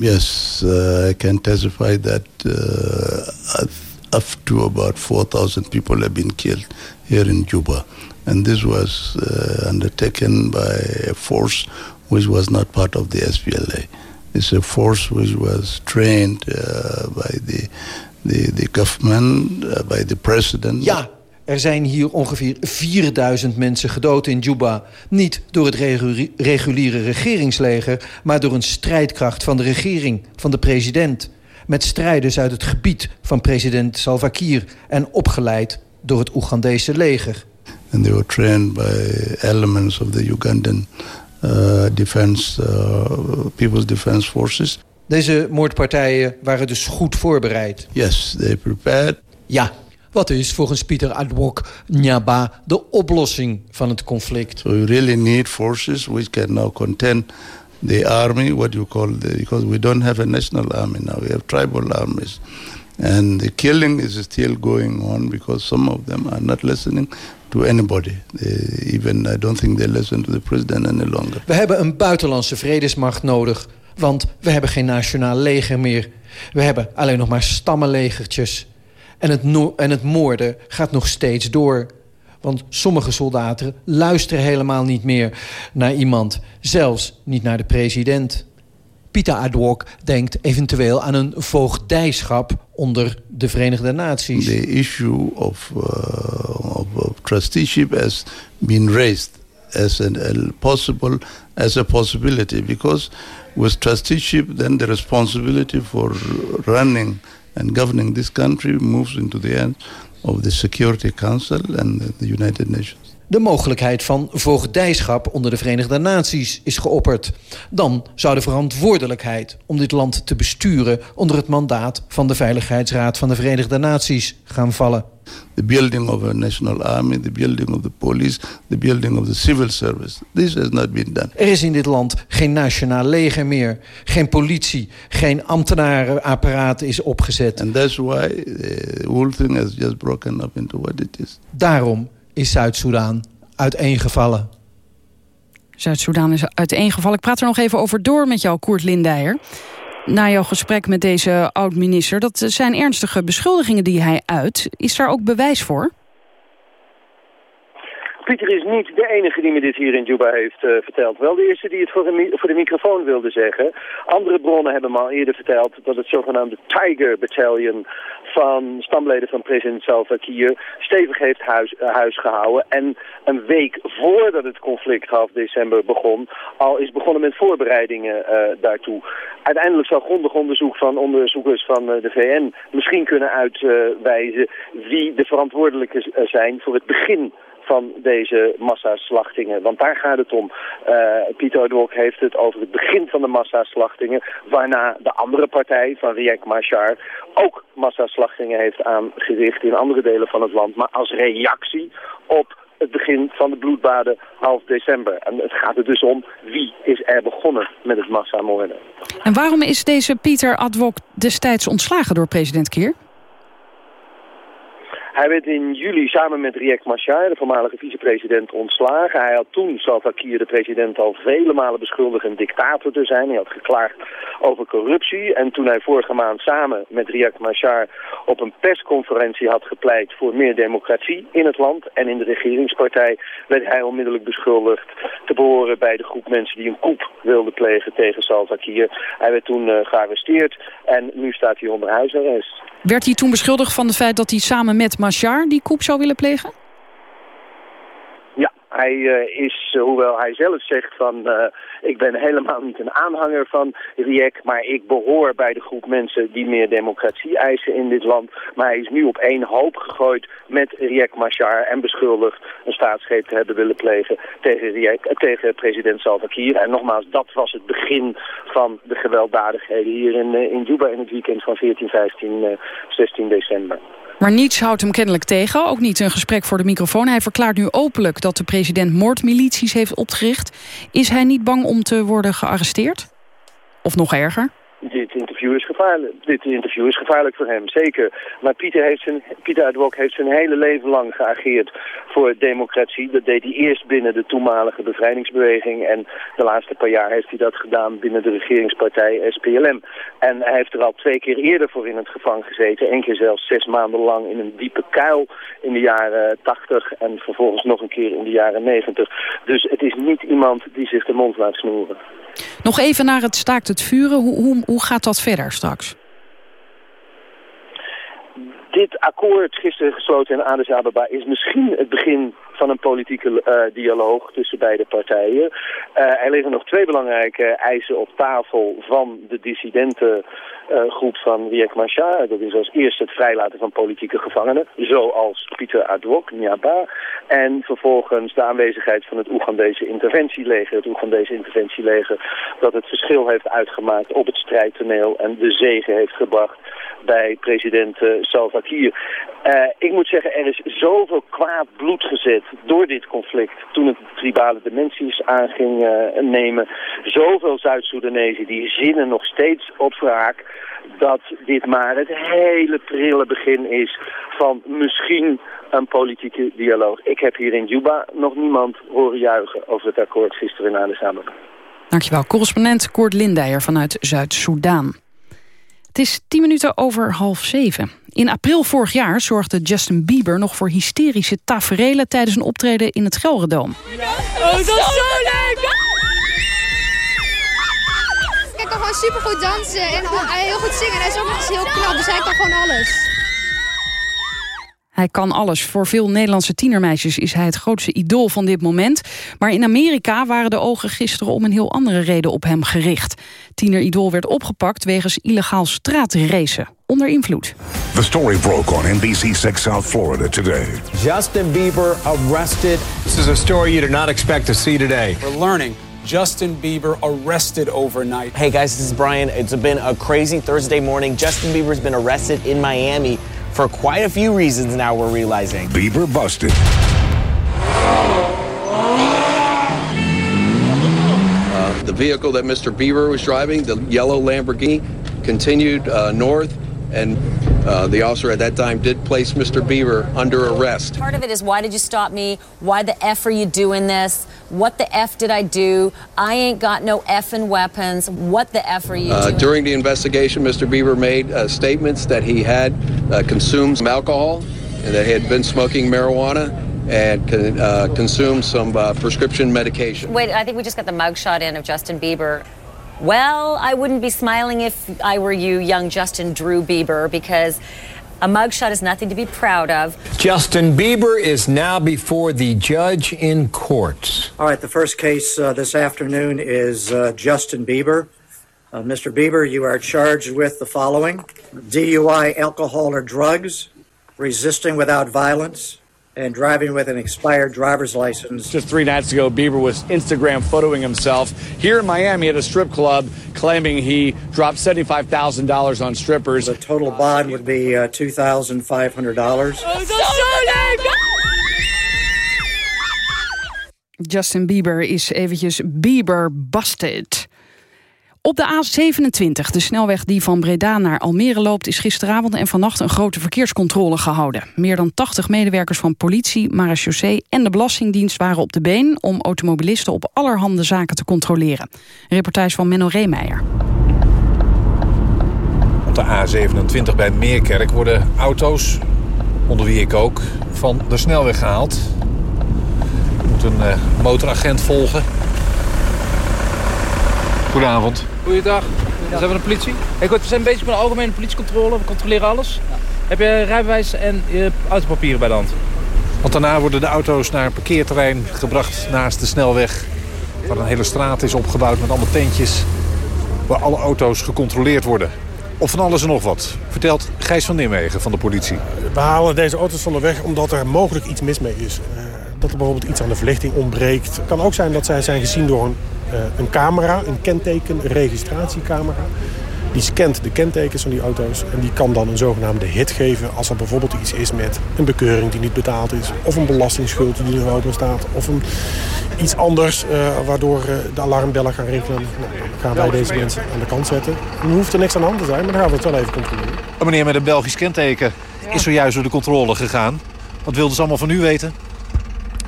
Yes, uh, I can testify that uh, up to about 4,000 people have been killed here in Juba. And this was uh, undertaken by a force which was not part of the SPLA. It's a force which was trained uh, by the, the, the government, uh, by the president. Ja, er zijn hier ongeveer 4000 mensen gedood in Juba. Niet door het reguliere regeringsleger... maar door een strijdkracht van de regering, van de president. Met strijders uit het gebied van president Salva Kiir... en opgeleid door het Oegandese leger. And they were trained by elements of the Ugandan uh, defense, uh, People's Defense Forces. Deze moordpartijen waren dus goed voorbereid. Yes, they prepared. Ja, wat is volgens Pieter Adwok Nyaba de oplossing van het conflict? So we really need forces which can now contend the army, what you call the, because we don't have a national army now, we have tribal armies. And the killing is still going on because some of them are not listening to anybody. They, even I don't think they listen to the president any longer. We hebben een buitenlandse vredesmacht nodig, want we hebben geen nationaal leger meer. We hebben alleen nog maar stammenlegertjes. En het, en het moorden gaat nog steeds door. Want sommige soldaten luisteren helemaal niet meer naar iemand. Zelfs niet naar de president. Pieter Adwok denkt eventueel aan een voogdijschap onder de Verenigde Naties. The issue of, uh, of, trusteeship has been raised as a possible as a possibility because with trusteeship then the responsibility for running and governing this country moves into the hands of the Security Council and the United Nations. De mogelijkheid van voogdijschap onder de Verenigde Naties is geopperd. Dan zou de verantwoordelijkheid om dit land te besturen... onder het mandaat van de Veiligheidsraad van de Verenigde Naties gaan vallen. The building of a national army, the building of the police, the building of the civil service. This has not been done. Er is in dit land geen nationaal leger meer. Geen politie, geen ambtenarenapparaat is opgezet. And that's why the whole thing has just broken up into what it is. Daarom is Zuid-Soedan uiteengevallen. Zuid-Soedan is uiteengevallen. Ik praat er nog even over door met jou, Koert Lindijer. Na jouw gesprek met deze oud-minister... dat zijn ernstige beschuldigingen die hij uit. Is daar ook bewijs voor? Pieter is niet de enige die me dit hier in Juba heeft uh, verteld. Wel de eerste die het voor de, voor de microfoon wilde zeggen. Andere bronnen hebben me al eerder verteld dat het zogenaamde Tiger Battalion van stamleden van president Salva Kiir stevig heeft huis, uh, huis gehouden. En een week voordat het conflict half december begon, al is begonnen met voorbereidingen uh, daartoe. Uiteindelijk zal grondig onderzoek van onderzoekers van de VN misschien kunnen uitwijzen wie de verantwoordelijken zijn voor het begin van deze massaslachtingen. Want daar gaat het om. Uh, Pieter Dwok heeft het over het begin van de massaslachtingen... waarna de andere partij van Riek Machar ook massaslachtingen heeft aangericht in andere delen van het land. Maar als reactie op het begin van de bloedbaden half december. En het gaat er dus om wie is er begonnen met het massamoorden. En waarom is deze Pieter Adwok destijds ontslagen door president Keer? Hij werd in juli samen met Riek Machar, de voormalige vicepresident, ontslagen. Hij had toen Salva Kiir, de president, al vele malen beschuldigd een dictator te zijn. Hij had geklaagd over corruptie. En toen hij vorige maand samen met Riek Machar op een persconferentie had gepleit voor meer democratie in het land en in de regeringspartij, werd hij onmiddellijk beschuldigd te behoren bij de groep mensen die een coup wilden plegen tegen Salva. Hij werd toen uh, gearresteerd en nu staat hij onder huisarrest. Werd hij toen beschuldigd van het feit dat hij samen met Machar die coup zou willen plegen? Ja, hij uh, is, uh, hoewel hij zelf zegt van... Uh, ik ben helemaal niet een aanhanger van Riek... maar ik behoor bij de groep mensen die meer democratie eisen in dit land. Maar hij is nu op één hoop gegooid met Riek Machar... en beschuldigd een staatsgreep te hebben willen plegen tegen, Riek, tegen president Salva Kiir. En nogmaals, dat was het begin van de gewelddadigheden hier in, in Juba... in het weekend van 14, 15, 16 december. Maar niets houdt hem kennelijk tegen, ook niet een gesprek voor de microfoon. Hij verklaart nu openlijk dat de president moordmilities heeft opgericht. Is hij niet bang om te worden gearresteerd? Of nog erger? Dit interview is gevaarlijk. Dit interview is gevaarlijk voor hem, zeker. Maar Pieter, heeft zijn, Pieter Adwok heeft zijn hele leven lang geageerd voor democratie. Dat deed hij eerst binnen de toenmalige bevrijdingsbeweging. En de laatste paar jaar heeft hij dat gedaan binnen de regeringspartij SPLM. En hij heeft er al twee keer eerder voor in het gevangen gezeten. Eén keer zelfs zes maanden lang in een diepe kuil in de jaren tachtig. En vervolgens nog een keer in de jaren negentig. Dus het is niet iemand die zich de mond laat snoeren. Nog even naar het staakt het vuren. Hoe, hoe, hoe gaat dat verder straks? Dit akkoord gisteren gesloten in Addis Ababa is misschien het begin van een politieke uh, dialoog tussen beide partijen. Uh, er liggen nog twee belangrijke eisen op tafel van de dissidenten uh, groep van Riek Machar. Dat is als eerste het vrijlaten van politieke gevangenen, zoals Pieter Adwok, Nyaba. En vervolgens de aanwezigheid van het Oegandese interventieleger. Het Oegandese interventieleger dat het verschil heeft uitgemaakt op het strijdtoneel en de zegen heeft gebracht bij president uh, Salva Kiir. Uh, ik moet zeggen, er is zoveel kwaad bloed gezet door dit conflict toen het tribale dimensies aan ging uh, nemen. Zoveel Zuid-Soedanezen die zinnen nog steeds op wraak dat dit maar het hele prille begin is van misschien een politieke dialoog. Ik heb hier in Juba nog niemand horen juichen over het akkoord gisteren in Addis Ababa. Dankjewel, correspondent Koert Lindijer vanuit Zuid-Soedan. Het is tien minuten over half zeven. In april vorig jaar zorgde Justin Bieber nog voor hysterische taferelen... tijdens een optreden in het Gelredoom. Oh, dat is zo leuk! Hij kan gewoon supergoed dansen en heel goed zingen. Hij is ook nog eens heel knap, dus hij kan gewoon alles. Hij kan alles. Voor veel Nederlandse tienermeisjes is hij het grootste idool van dit moment. Maar in Amerika waren de ogen gisteren om een heel andere reden op hem gericht. Tieneridool werd opgepakt wegens illegaal straatracen. onder invloed. The story broke on NBC6 South Florida today. Justin Bieber arrested. This is a story you did not expect to see today. We're learning Justin Bieber arrested overnight. Hey guys, this is Brian. It's been a crazy Thursday morning. Justin Bieber's been arrested in Miami for quite a few reasons now we're realizing. Bieber busted. Uh, the vehicle that Mr. Bieber was driving, the yellow Lamborghini, continued uh, north, and uh, the officer at that time did place Mr. Bieber under arrest. Part of it is why did you stop me? Why the F are you doing this? What the F did I do? I ain't got no effing weapons. What the F are you Uh, doing? during the investigation, Mr. Bieber made uh, statements that he had uh, consumed some alcohol and that he had been smoking marijuana and con- uh, consumed some uh, prescription medication. Wait, I think we just got the mugshot in of Justin Bieber. Well, I wouldn't be smiling if I were you, young Justin Drew Bieber, because a mugshot is nothing to be proud of. Justin Bieber is now before the judge in court. All right, the first case uh, this afternoon is uh, Justin Bieber. Uh, Mr. Bieber, you are charged with the following DUI, alcohol, or drugs, resisting without violence, and driving with an expired driver's license. Just three nights ago, Bieber was Instagram photoing himself here in Miami at a strip club, claiming he dropped $75,000 on strippers. The total bond would be uh, $2,500. Justin Bieber is eventjes Bieber busted. Op de A27, de snelweg die van Breda naar Almere loopt... is gisteravond en vannacht een grote verkeerscontrole gehouden. Meer dan 80 medewerkers van politie, marechaussee en de Belastingdienst waren op de been... om automobilisten op allerhande zaken te controleren. Reportage van Menno Reemeijer. Op de A27 bij Meerkerk worden auto's, onder wie ik ook, van de snelweg gehaald. Er moet een eh, motoragent volgen. Goedenavond. Goeiedag, we zijn van de politie. Hey, goed, we zijn bezig met een algemene politiecontrole. We controleren alles. Heb je rijbewijs en je autopapieren bij de hand? Want daarna worden de auto's naar een parkeerterrein gebracht naast de snelweg. Waar een hele straat is opgebouwd met allemaal tentjes. Waar alle auto's gecontroleerd worden. Of van alles en nog wat. Vertelt Gijs van Nimwegen van de politie. We halen deze auto's van de weg omdat er mogelijk iets mis mee is. Dat er bijvoorbeeld iets aan de verlichting ontbreekt. Het kan ook zijn dat zij zijn gezien door een, eh, een camera, een kenteken, een. Die scant de kentekens van die auto's en die kan dan een zogenaamde hit geven... als er bijvoorbeeld iets is met een bekeuring die niet betaald is... of een belastingsschuld die er open staat... of een, iets anders eh, waardoor eh, de alarmbellen gaan rinkelen. Nou, dan gaan wij deze mensen aan de kant zetten. Er hoeft er niks aan de hand te zijn, maar dan gaan we het wel even controleren. Een meneer met een Belgisch kenteken is zojuist door de controle gegaan. Wat wilden ze allemaal van u weten?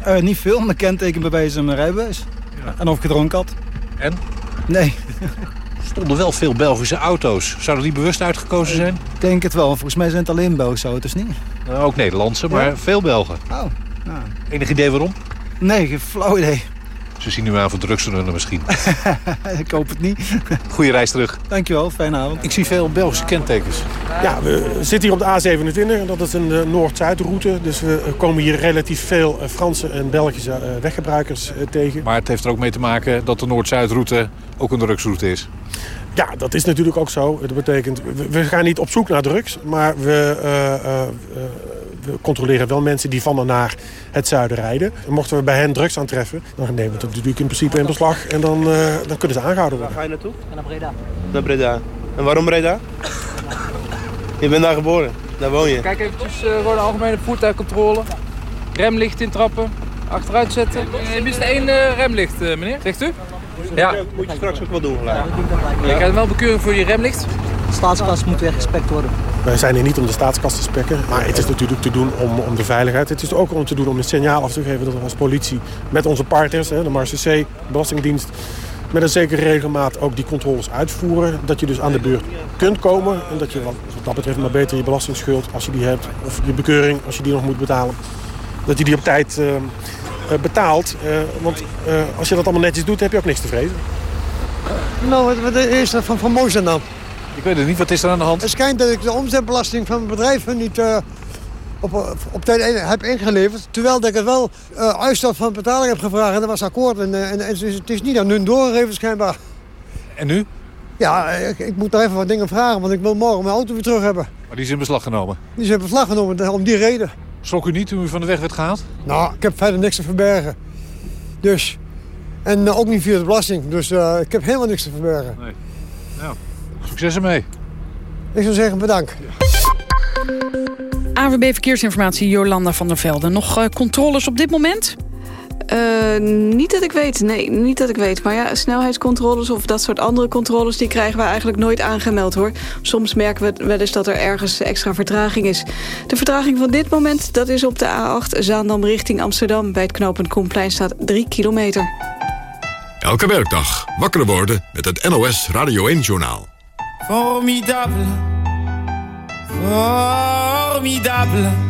Eh, niet veel, mijn kentekenbewijs en mijn rijbewijs. En of ik gedronken had. En? Nee. Er stonden wel veel Belgische auto's. Zouden die bewust uitgekozen zijn? Ik denk het wel. Volgens mij zijn het alleen Belgische auto's, niet? Nou, ook Nederlandse, maar Ja. veel Belgen. Oh, nou. Enig idee waarom? Nee, geen flauw idee. Ze zien u aan voor drugsrunnen misschien. ik hoop het niet. Goeie reis terug. Dankjewel, fijne avond. Ik zie veel Belgische kentekens. Ja, we zitten hier op de A27 en dat is een eh, Noord-Zuidroute. Dus we eh, komen hier relatief veel eh, Franse en Belgische weggebruikers tegen. Maar het heeft er ook mee te maken dat de Noord-Zuidroute ook een drugsroute is. Ja, dat is natuurlijk ook zo. Dat betekent, we, we gaan niet op zoek naar drugs, maar we, eh, eh, eh, we controleren wel mensen die van en naar het zuiden rijden. En mochten we bij hen drugs aantreffen, dan nemen we het natuurlijk in principe in beslag en dan, eh, dan kunnen ze aangehouden worden. Waar ga je naartoe? Naar Breda. Naar Breda. En waarom Breda? je bent daar geboren. Daar woon je. Kijk eventjes gewoon de algemene voertuigcontrole. Remlicht intrappen. Achteruit zetten. Je mist één eh, remlicht, eh, meneer. Zegt u? Ja. Moet je straks ook wel doen gelijk. Je krijgt wel bekeuring voor je remlicht. De staatskas moet weer gespekt worden. Wij zijn hier niet om de staatskast te spekken, maar het is natuurlijk te doen om, om de veiligheid. Het is ook om te doen om een signaal af te geven dat we als politie met onze partners, hè, de Marseillais, Belastingdienst, met een zekere regelmaat ook die controles uitvoeren. Dat je dus aan de beurt kunt komen en dat je wat, wat dat betreft maar beter je belastingsschuld, als je die hebt, of je bekeuring, als je die nog moet betalen, dat je die op tijd eh, eh, betaalt. Eh, want eh, als je dat allemaal netjes doet, heb je ook niks te vrezen. Nou, wat, wat is er van, van dan? Ik weet het niet, wat is er aan de hand? Het schijnt dat ik de omzetbelasting van mijn bedrijf niet eh, op, op tijd heb ingeleverd. Terwijl dat ik het wel eh uitstel van betaling heb gevraagd en dat was akkoord. En, en, en het, is, het is niet aan hun doorgegeven schijnbaar. En nu? Ja, ik, ik moet nog even wat dingen vragen, want ik wil morgen mijn auto weer terug hebben. Maar die is in beslag genomen? Die is in beslag genomen, om die reden. Schrok u niet toen u van de weg werd gehaald? Nou, ik heb verder niks te verbergen. Dus, en uh, ook niet via de belasting. Dus uh, ik heb helemaal niks te verbergen. Nee. Nou, succes ermee. Ik zou zeggen, bedankt. AWB Verkeersinformatie, Jolanda van der Velde. Nog uh, controles op dit moment? Uh, niet dat ik weet, nee, niet dat ik weet. Maar ja, snelheidscontroles of dat soort andere controles... die krijgen we eigenlijk nooit aangemeld, hoor. Soms merken we wel eens dat er ergens extra vertraging is. De vertraging van dit moment, dat is op de A8 Zaandam richting Amsterdam. Bij het knooppunt Koenplein staat 3 kilometer. Elke werkdag wakker worden met het NOS Radio 1-journaal. Formidable. Formidable.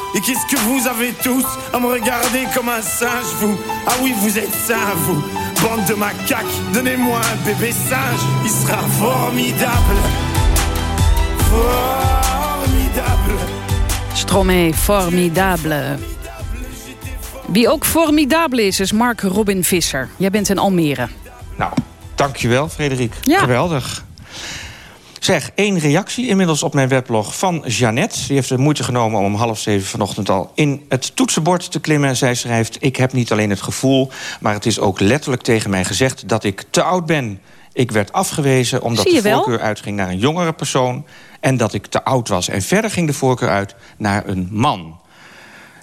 Et qu'est-ce que vous avez tous à me regarder comme un singe, vous? Ah oui, vous êtes sains, vous. Bande de macaques, donnez-moi un bébé singe. Il sera formidable. Formidable. Stromae, formidable. Wie ook formidabel is, is Mark Robin Visser. Jij bent in Almere. Nou, dankjewel, Frederik. Ja. Geweldig. Zeg, één reactie inmiddels op mijn weblog van Jeannette. Die heeft de moeite genomen om om half zeven vanochtend al in het toetsenbord te klimmen. Zij schrijft, ik heb niet alleen het gevoel... maar het is ook letterlijk tegen mij gezegd dat ik te oud ben. Ik werd afgewezen omdat de voorkeur uitging naar een jongere persoon... en dat ik te oud was. En verder ging de voorkeur uit naar een man.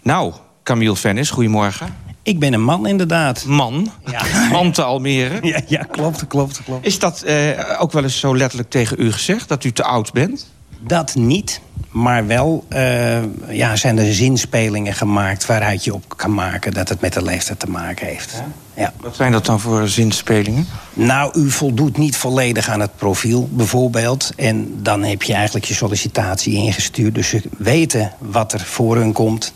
Nou, Camille Vennis, goedemorgen. Ik ben een man, inderdaad. Man? Ja. Man te Almere? Ja, ja klopt, klopt, klopt. Is dat eh, ook wel eens zo letterlijk tegen u gezegd, dat u te oud bent? Dat niet, maar wel uh, ja, zijn er zinspelingen gemaakt... waaruit je op kan maken dat het met de leeftijd te maken heeft. Ja? Ja. Wat zijn dat dan voor zinspelingen? Nou, u voldoet niet volledig aan het profiel, bijvoorbeeld. En dan heb je eigenlijk je sollicitatie ingestuurd. Dus ze weten wat er voor hun komt...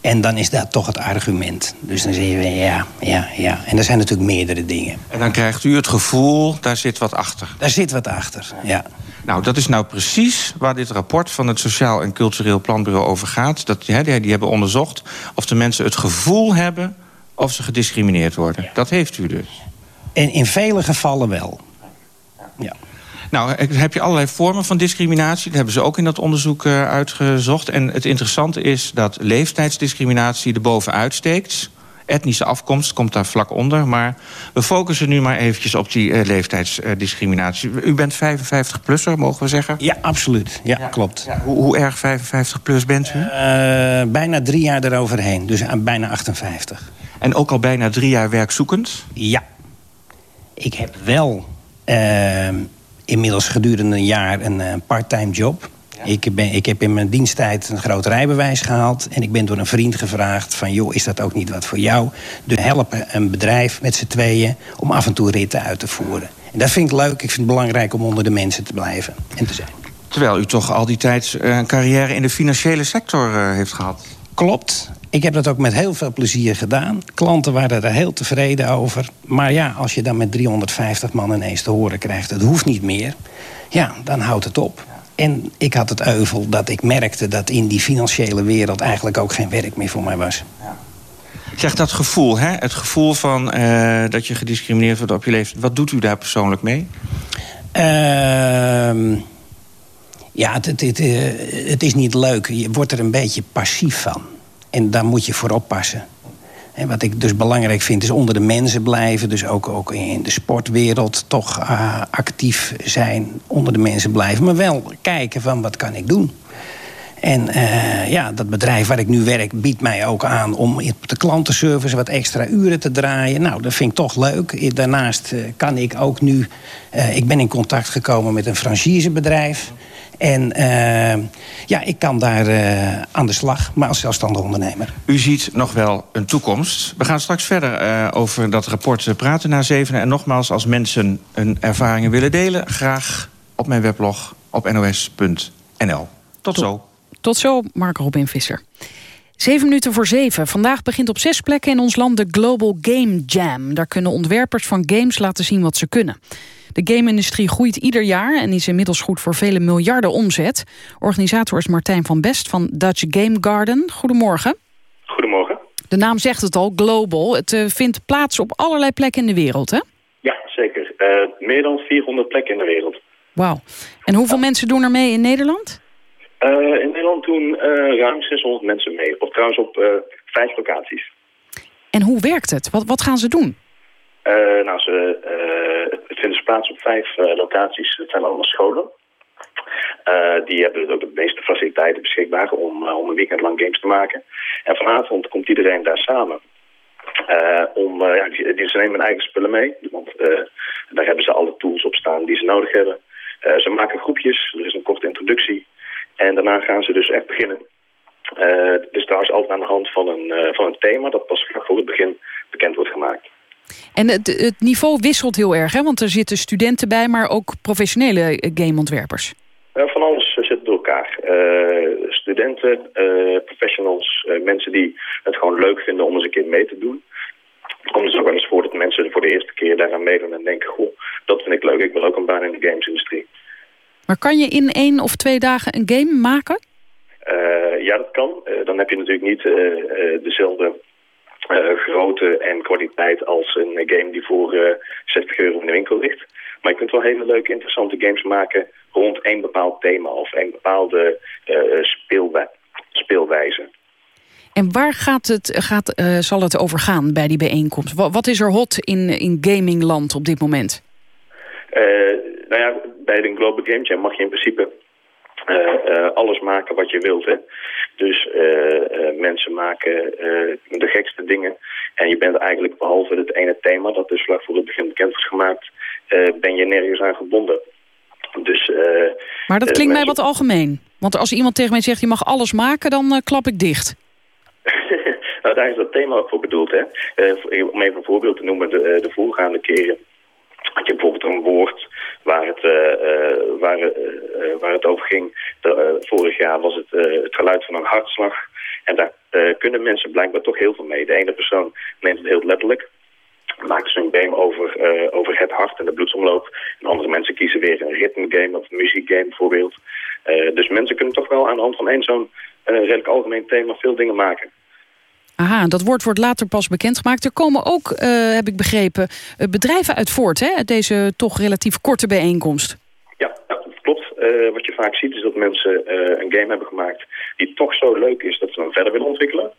En dan is dat toch het argument. Dus dan zeg je ja, ja, ja. En er zijn natuurlijk meerdere dingen. En dan krijgt u het gevoel, daar zit wat achter. Daar zit wat achter, ja. Nou, dat is nou precies waar dit rapport van het Sociaal en Cultureel Planbureau over gaat. Dat, hè, die hebben onderzocht of de mensen het gevoel hebben of ze gediscrimineerd worden. Ja. Dat heeft u dus. En in vele gevallen wel. Ja. Nou, heb je allerlei vormen van discriminatie. Dat hebben ze ook in dat onderzoek uh, uitgezocht. En het interessante is dat leeftijdsdiscriminatie er bovenuit steekt. Etnische afkomst komt daar vlak onder. Maar we focussen nu maar eventjes op die uh, leeftijdsdiscriminatie. U bent 55-plusser, mogen we zeggen? Ja, absoluut. Ja, klopt. Ja, hoe, hoe, erg 55-plus bent u? Uh, bijna drie jaar eroverheen. Dus bijna 58. En ook al bijna drie jaar werkzoekend? Ja. Ik heb wel inmiddels gedurende een jaar een uh, parttime job. Ik, ben, ik heb in mijn diensttijd een groot rijbewijs gehaald. En ik ben door een vriend gevraagd van... joh, is dat ook niet wat voor jou? Dus helpen een bedrijf met z'n tweeën om af en toe ritten uit te voeren. En dat vind ik leuk. Ik vind het belangrijk om onder de mensen te blijven en te zijn. Terwijl u toch al die tijd eh, een carrière in de financiële sector uh, heeft gehad. Klopt. Ik heb dat ook met heel veel plezier gedaan. Klanten waren er heel tevreden over. Maar ja, als je dan met 350 man ineens te horen krijgt... het hoeft niet meer, ja, dan houdt het op. En ik had het euvel dat ik merkte dat in die financiële wereld... eigenlijk ook geen werk meer voor mij was. Zeg, dat gevoel, hè? het gevoel van uh, dat je gediscrimineerd wordt op je leeftijd... wat doet u daar persoonlijk mee? Uh, ja, het, het, het, het is niet leuk. Je wordt er een beetje passief van. En daar moet je voor oppassen. En wat ik dus belangrijk vind, is onder de mensen blijven. Dus ook, ook in de sportwereld toch uh, actief zijn. Onder de mensen blijven. Maar wel kijken van wat kan ik doen. En uh, ja, dat bedrijf waar ik nu werk biedt mij ook aan... om op de klantenservice wat extra uren te draaien. Nou, dat vind ik toch leuk. Daarnaast uh, kan ik ook nu... ik ben in contact gekomen met een franchisebedrijf... En uh, ja, ik kan daar uh, aan de slag, maar als zelfstandig ondernemer. U ziet nog wel een toekomst. We gaan straks verder uh, over dat rapport praten na zevenen. En nogmaals, als mensen hun ervaringen willen delen... graag op mijn weblog op nos.nl. Tot zo. Tot zo, Mark Robin Visser. Zeven minuten voor zeven. Vandaag begint op zes plekken in ons land de Global Game Jam. Daar kunnen ontwerpers van games laten zien wat ze kunnen. De game-industrie groeit ieder jaar en is inmiddels goed voor vele miljarden omzet. Organisator is Martijn van Best van Dutch Game Garden. Goedemorgen. Goedemorgen. De naam zegt het al, global. Het uh, vindt plaats op allerlei plekken in de wereld, hè? Ja, zeker. Uh, meer dan 400 plekken in de wereld. Wauw. En hoeveel ja. mensen doen er mee in Nederland? Uh, in Nederland doen ruim 600 mensen mee. Of trouwens op vijf locaties. En hoe werkt het? Wat, wat gaan ze doen? Uh, nou, ze, uh, het vinden ze plaats op vijf uh, locaties. Het zijn allemaal scholen. die hebben ook de meeste faciliteiten beschikbaar om, om een weekend lang games te maken. En vanavond komt iedereen daar samen. om, ja, die, ze nemen hun eigen spullen mee. Want daar hebben ze alle tools op staan die ze nodig hebben. ze maken groepjes, er is een korte introductie. En daarna gaan ze dus echt beginnen. is trouwens altijd aan de hand van een, van een thema dat pas voor het begin bekend wordt gemaakt. En het, het, niveau wisselt heel erg, hè? want er zitten studenten bij... maar ook professionele eh, gameontwerpers. Van alles zit door elkaar. Uh, studenten, uh, professionals, mensen die het gewoon leuk vinden om eens een keer mee te doen. Het komt dus ook wel eens voor dat mensen voor de eerste keer daaraan meedoen en denken... goh, dat vind ik leuk, ik wil ook een baan in de gamesindustrie. Maar kan je in één of twee dagen een game maken? ja, dat kan. dan heb je natuurlijk niet dezelfde grootte en kwaliteit als een game die voor uh, 60 euro in de winkel ligt. Maar je kunt wel hele leuke, interessante games maken rond één bepaald thema of een bepaalde speelwij speelwijze. En waar gaat het, gaat, uh, zal het over gaan bij die bijeenkomst? Wat, wat is er hot in, in gamingland op dit moment? nou ja, bij de Global Game Jam mag je in principe alles maken wat je wilt. Hè? Dus uh, mensen maken uh, de gekste dingen. En je bent eigenlijk, behalve het ene thema... dat dus vlak voor het begin bekend was gemaakt... ben je nergens aan gebonden. Dus, maar dat klinkt mij wat algemeen. Want als iemand tegen mij zegt, je mag alles maken... dan klap ik dicht. nou, daar is dat thema ook voor bedoeld. Hè? om even een voorbeeld te noemen. De, de voorgaande keren had je bijvoorbeeld een woord waar het, uh, waar, uh, waar het over ging. De, vorig jaar was het het geluid van een hartslag. En daar kunnen mensen blijkbaar toch heel veel mee. De ene persoon neemt het heel letterlijk. Maakt een game over, over het hart en de bloedsomloop. En andere mensen kiezen weer een ritmegame of een muziekgame bijvoorbeeld. dus mensen kunnen toch wel aan de hand van één zo'n redelijk algemeen thema veel dingen maken. Aha, dat woord wordt later pas bekendgemaakt. Er komen ook, uh, heb ik begrepen, bedrijven uit voort, hè? Deze toch relatief korte bijeenkomst. Ja, eh, wat je vaak ziet is dat mensen eh, een game hebben gemaakt die toch zo leuk is dat ze hem verder willen ontwikkelen.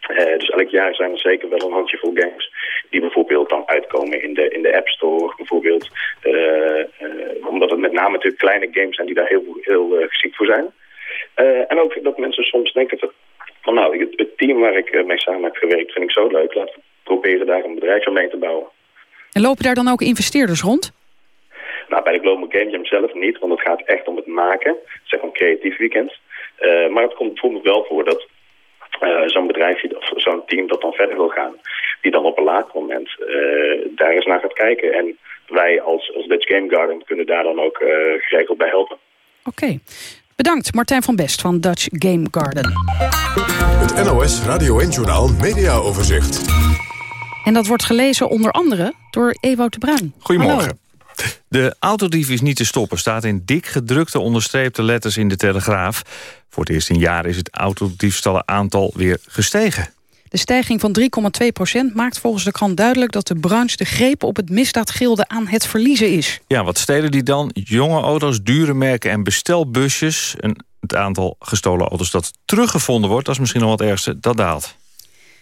Eh, dus elk jaar zijn er zeker wel een handjevol games die bijvoorbeeld dan uitkomen in de, in de App Store. Bijvoorbeeld, eh, eh, omdat het met name natuurlijk kleine games zijn die daar heel, heel eh, geschikt voor zijn. Eh, en ook dat mensen soms denken dat, van nou, het, het team waar ik eh, mee samen heb gewerkt vind ik zo leuk. Laten we proberen daar een bedrijf omheen te bouwen. En lopen daar dan ook investeerders rond? Nou, bij de Global Game Jam zelf niet, want het gaat echt om het maken. Zeg een creatief weekend. Eh, maar het komt bijvoorbeeld wel voor dat eh, zo'n bedrijfje of zo'n team dat dan verder wil gaan, die dan op een later moment daar eens naar gaat kijken. En wij als, als Dutch Game Garden kunnen daar dan ook geregeld bij helpen. Oké. Bedankt, Martijn van Best van Dutch Game Garden. Het NOS Radio 1-journaal Media Overzicht. En dat wordt gelezen onder andere door Ewout de Bruin. Goedemorgen. De autodief is niet te stoppen, staat in dik gedrukte onderstreepte letters in de Telegraaf. Voor het eerst in jaren is het autodiefstallenaantal weer gestegen. De stijging van 3,2 procent maakt volgens de krant duidelijk... dat de branche de greep op het misdaadgilde aan het verliezen is. Ja, wat stelen die dan? Jonge auto's, dure merken en bestelbusjes. En het aantal gestolen auto's dat teruggevonden wordt... dat is misschien nog wat ergste, dat daalt.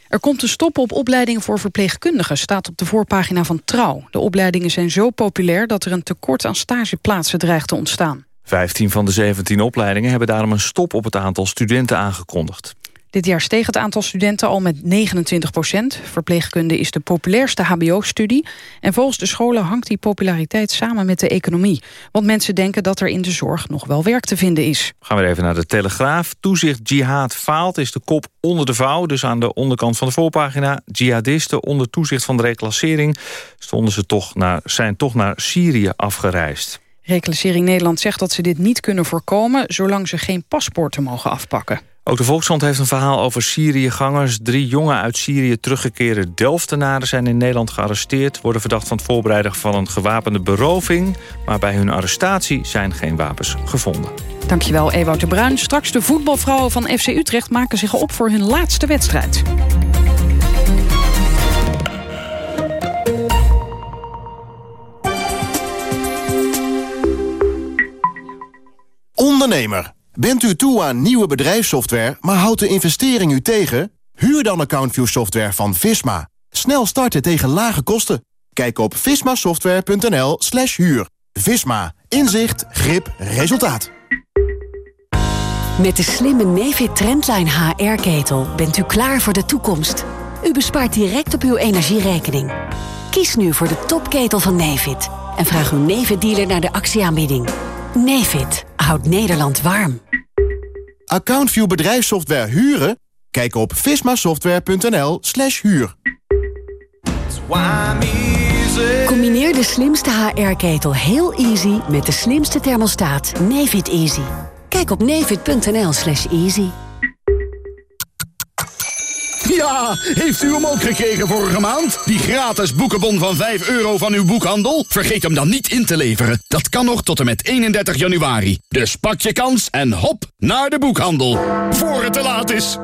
Er komt een stop op opleidingen voor verpleegkundigen... staat op de voorpagina van Trouw. De opleidingen zijn zo populair dat er een tekort aan stageplaatsen dreigt te ontstaan. 15 van de 17 opleidingen hebben daarom een stop op het aantal studenten aangekondigd. Dit jaar steeg het aantal studenten al met 29 procent. Verpleegkunde is de populairste hbo-studie. En volgens de scholen hangt die populariteit samen met de economie. Want mensen denken dat er in de zorg nog wel werk te vinden is. Gaan we even naar de Telegraaf. Toezicht jihad faalt is de kop onder de vouw. Dus aan de onderkant van de voorpagina. Jihadisten onder toezicht van de reclassering... Stonden ze toch naar, zijn toch naar Syrië afgereisd. Reclassering Nederland zegt dat ze dit niet kunnen voorkomen... zolang ze geen paspoorten mogen afpakken. Ook de Volkskrant heeft een verhaal over Syriëgangers. Drie jongen uit Syrië teruggekeerde Delftenaren zijn in Nederland gearresteerd. Worden verdacht van het voorbereiden van een gewapende beroving. Maar bij hun arrestatie zijn geen wapens gevonden. Dankjewel, Ewout de Bruin. Straks de voetbalvrouwen van FC Utrecht maken zich op voor hun laatste wedstrijd. Ondernemer, bent u toe aan nieuwe bedrijfssoftware, maar houdt de investering u tegen? Huur dan AccountView software van Visma. Snel starten tegen lage kosten. Kijk op vismasoftware.nl slash huur. Visma. Inzicht, grip, resultaat. Met de slimme Nefit Trendline HR-ketel bent u klaar voor de toekomst. U bespaart direct op uw energierekening. Kies nu voor de topketel van Nefit. En vraag uw Nefit-dealer naar de actieaanbieding. Nefit houdt Nederland warm. AccountView bedrijfssoftware huren? Kijk op vismasoftware.nl slash huur. Combineer de slimste HR-ketel heel easy met de slimste thermostaat Nefit Easy. Kijk op nefit.nl slash easy. Ja, heeft u hem ook gekregen vorige maand? Die gratis boekenbon van 5 euro van uw boekhandel? Vergeet hem dan niet in te leveren. Dat kan nog tot en met 31 januari. Dus pak je kans en hop naar de boekhandel. Voor het te laat is.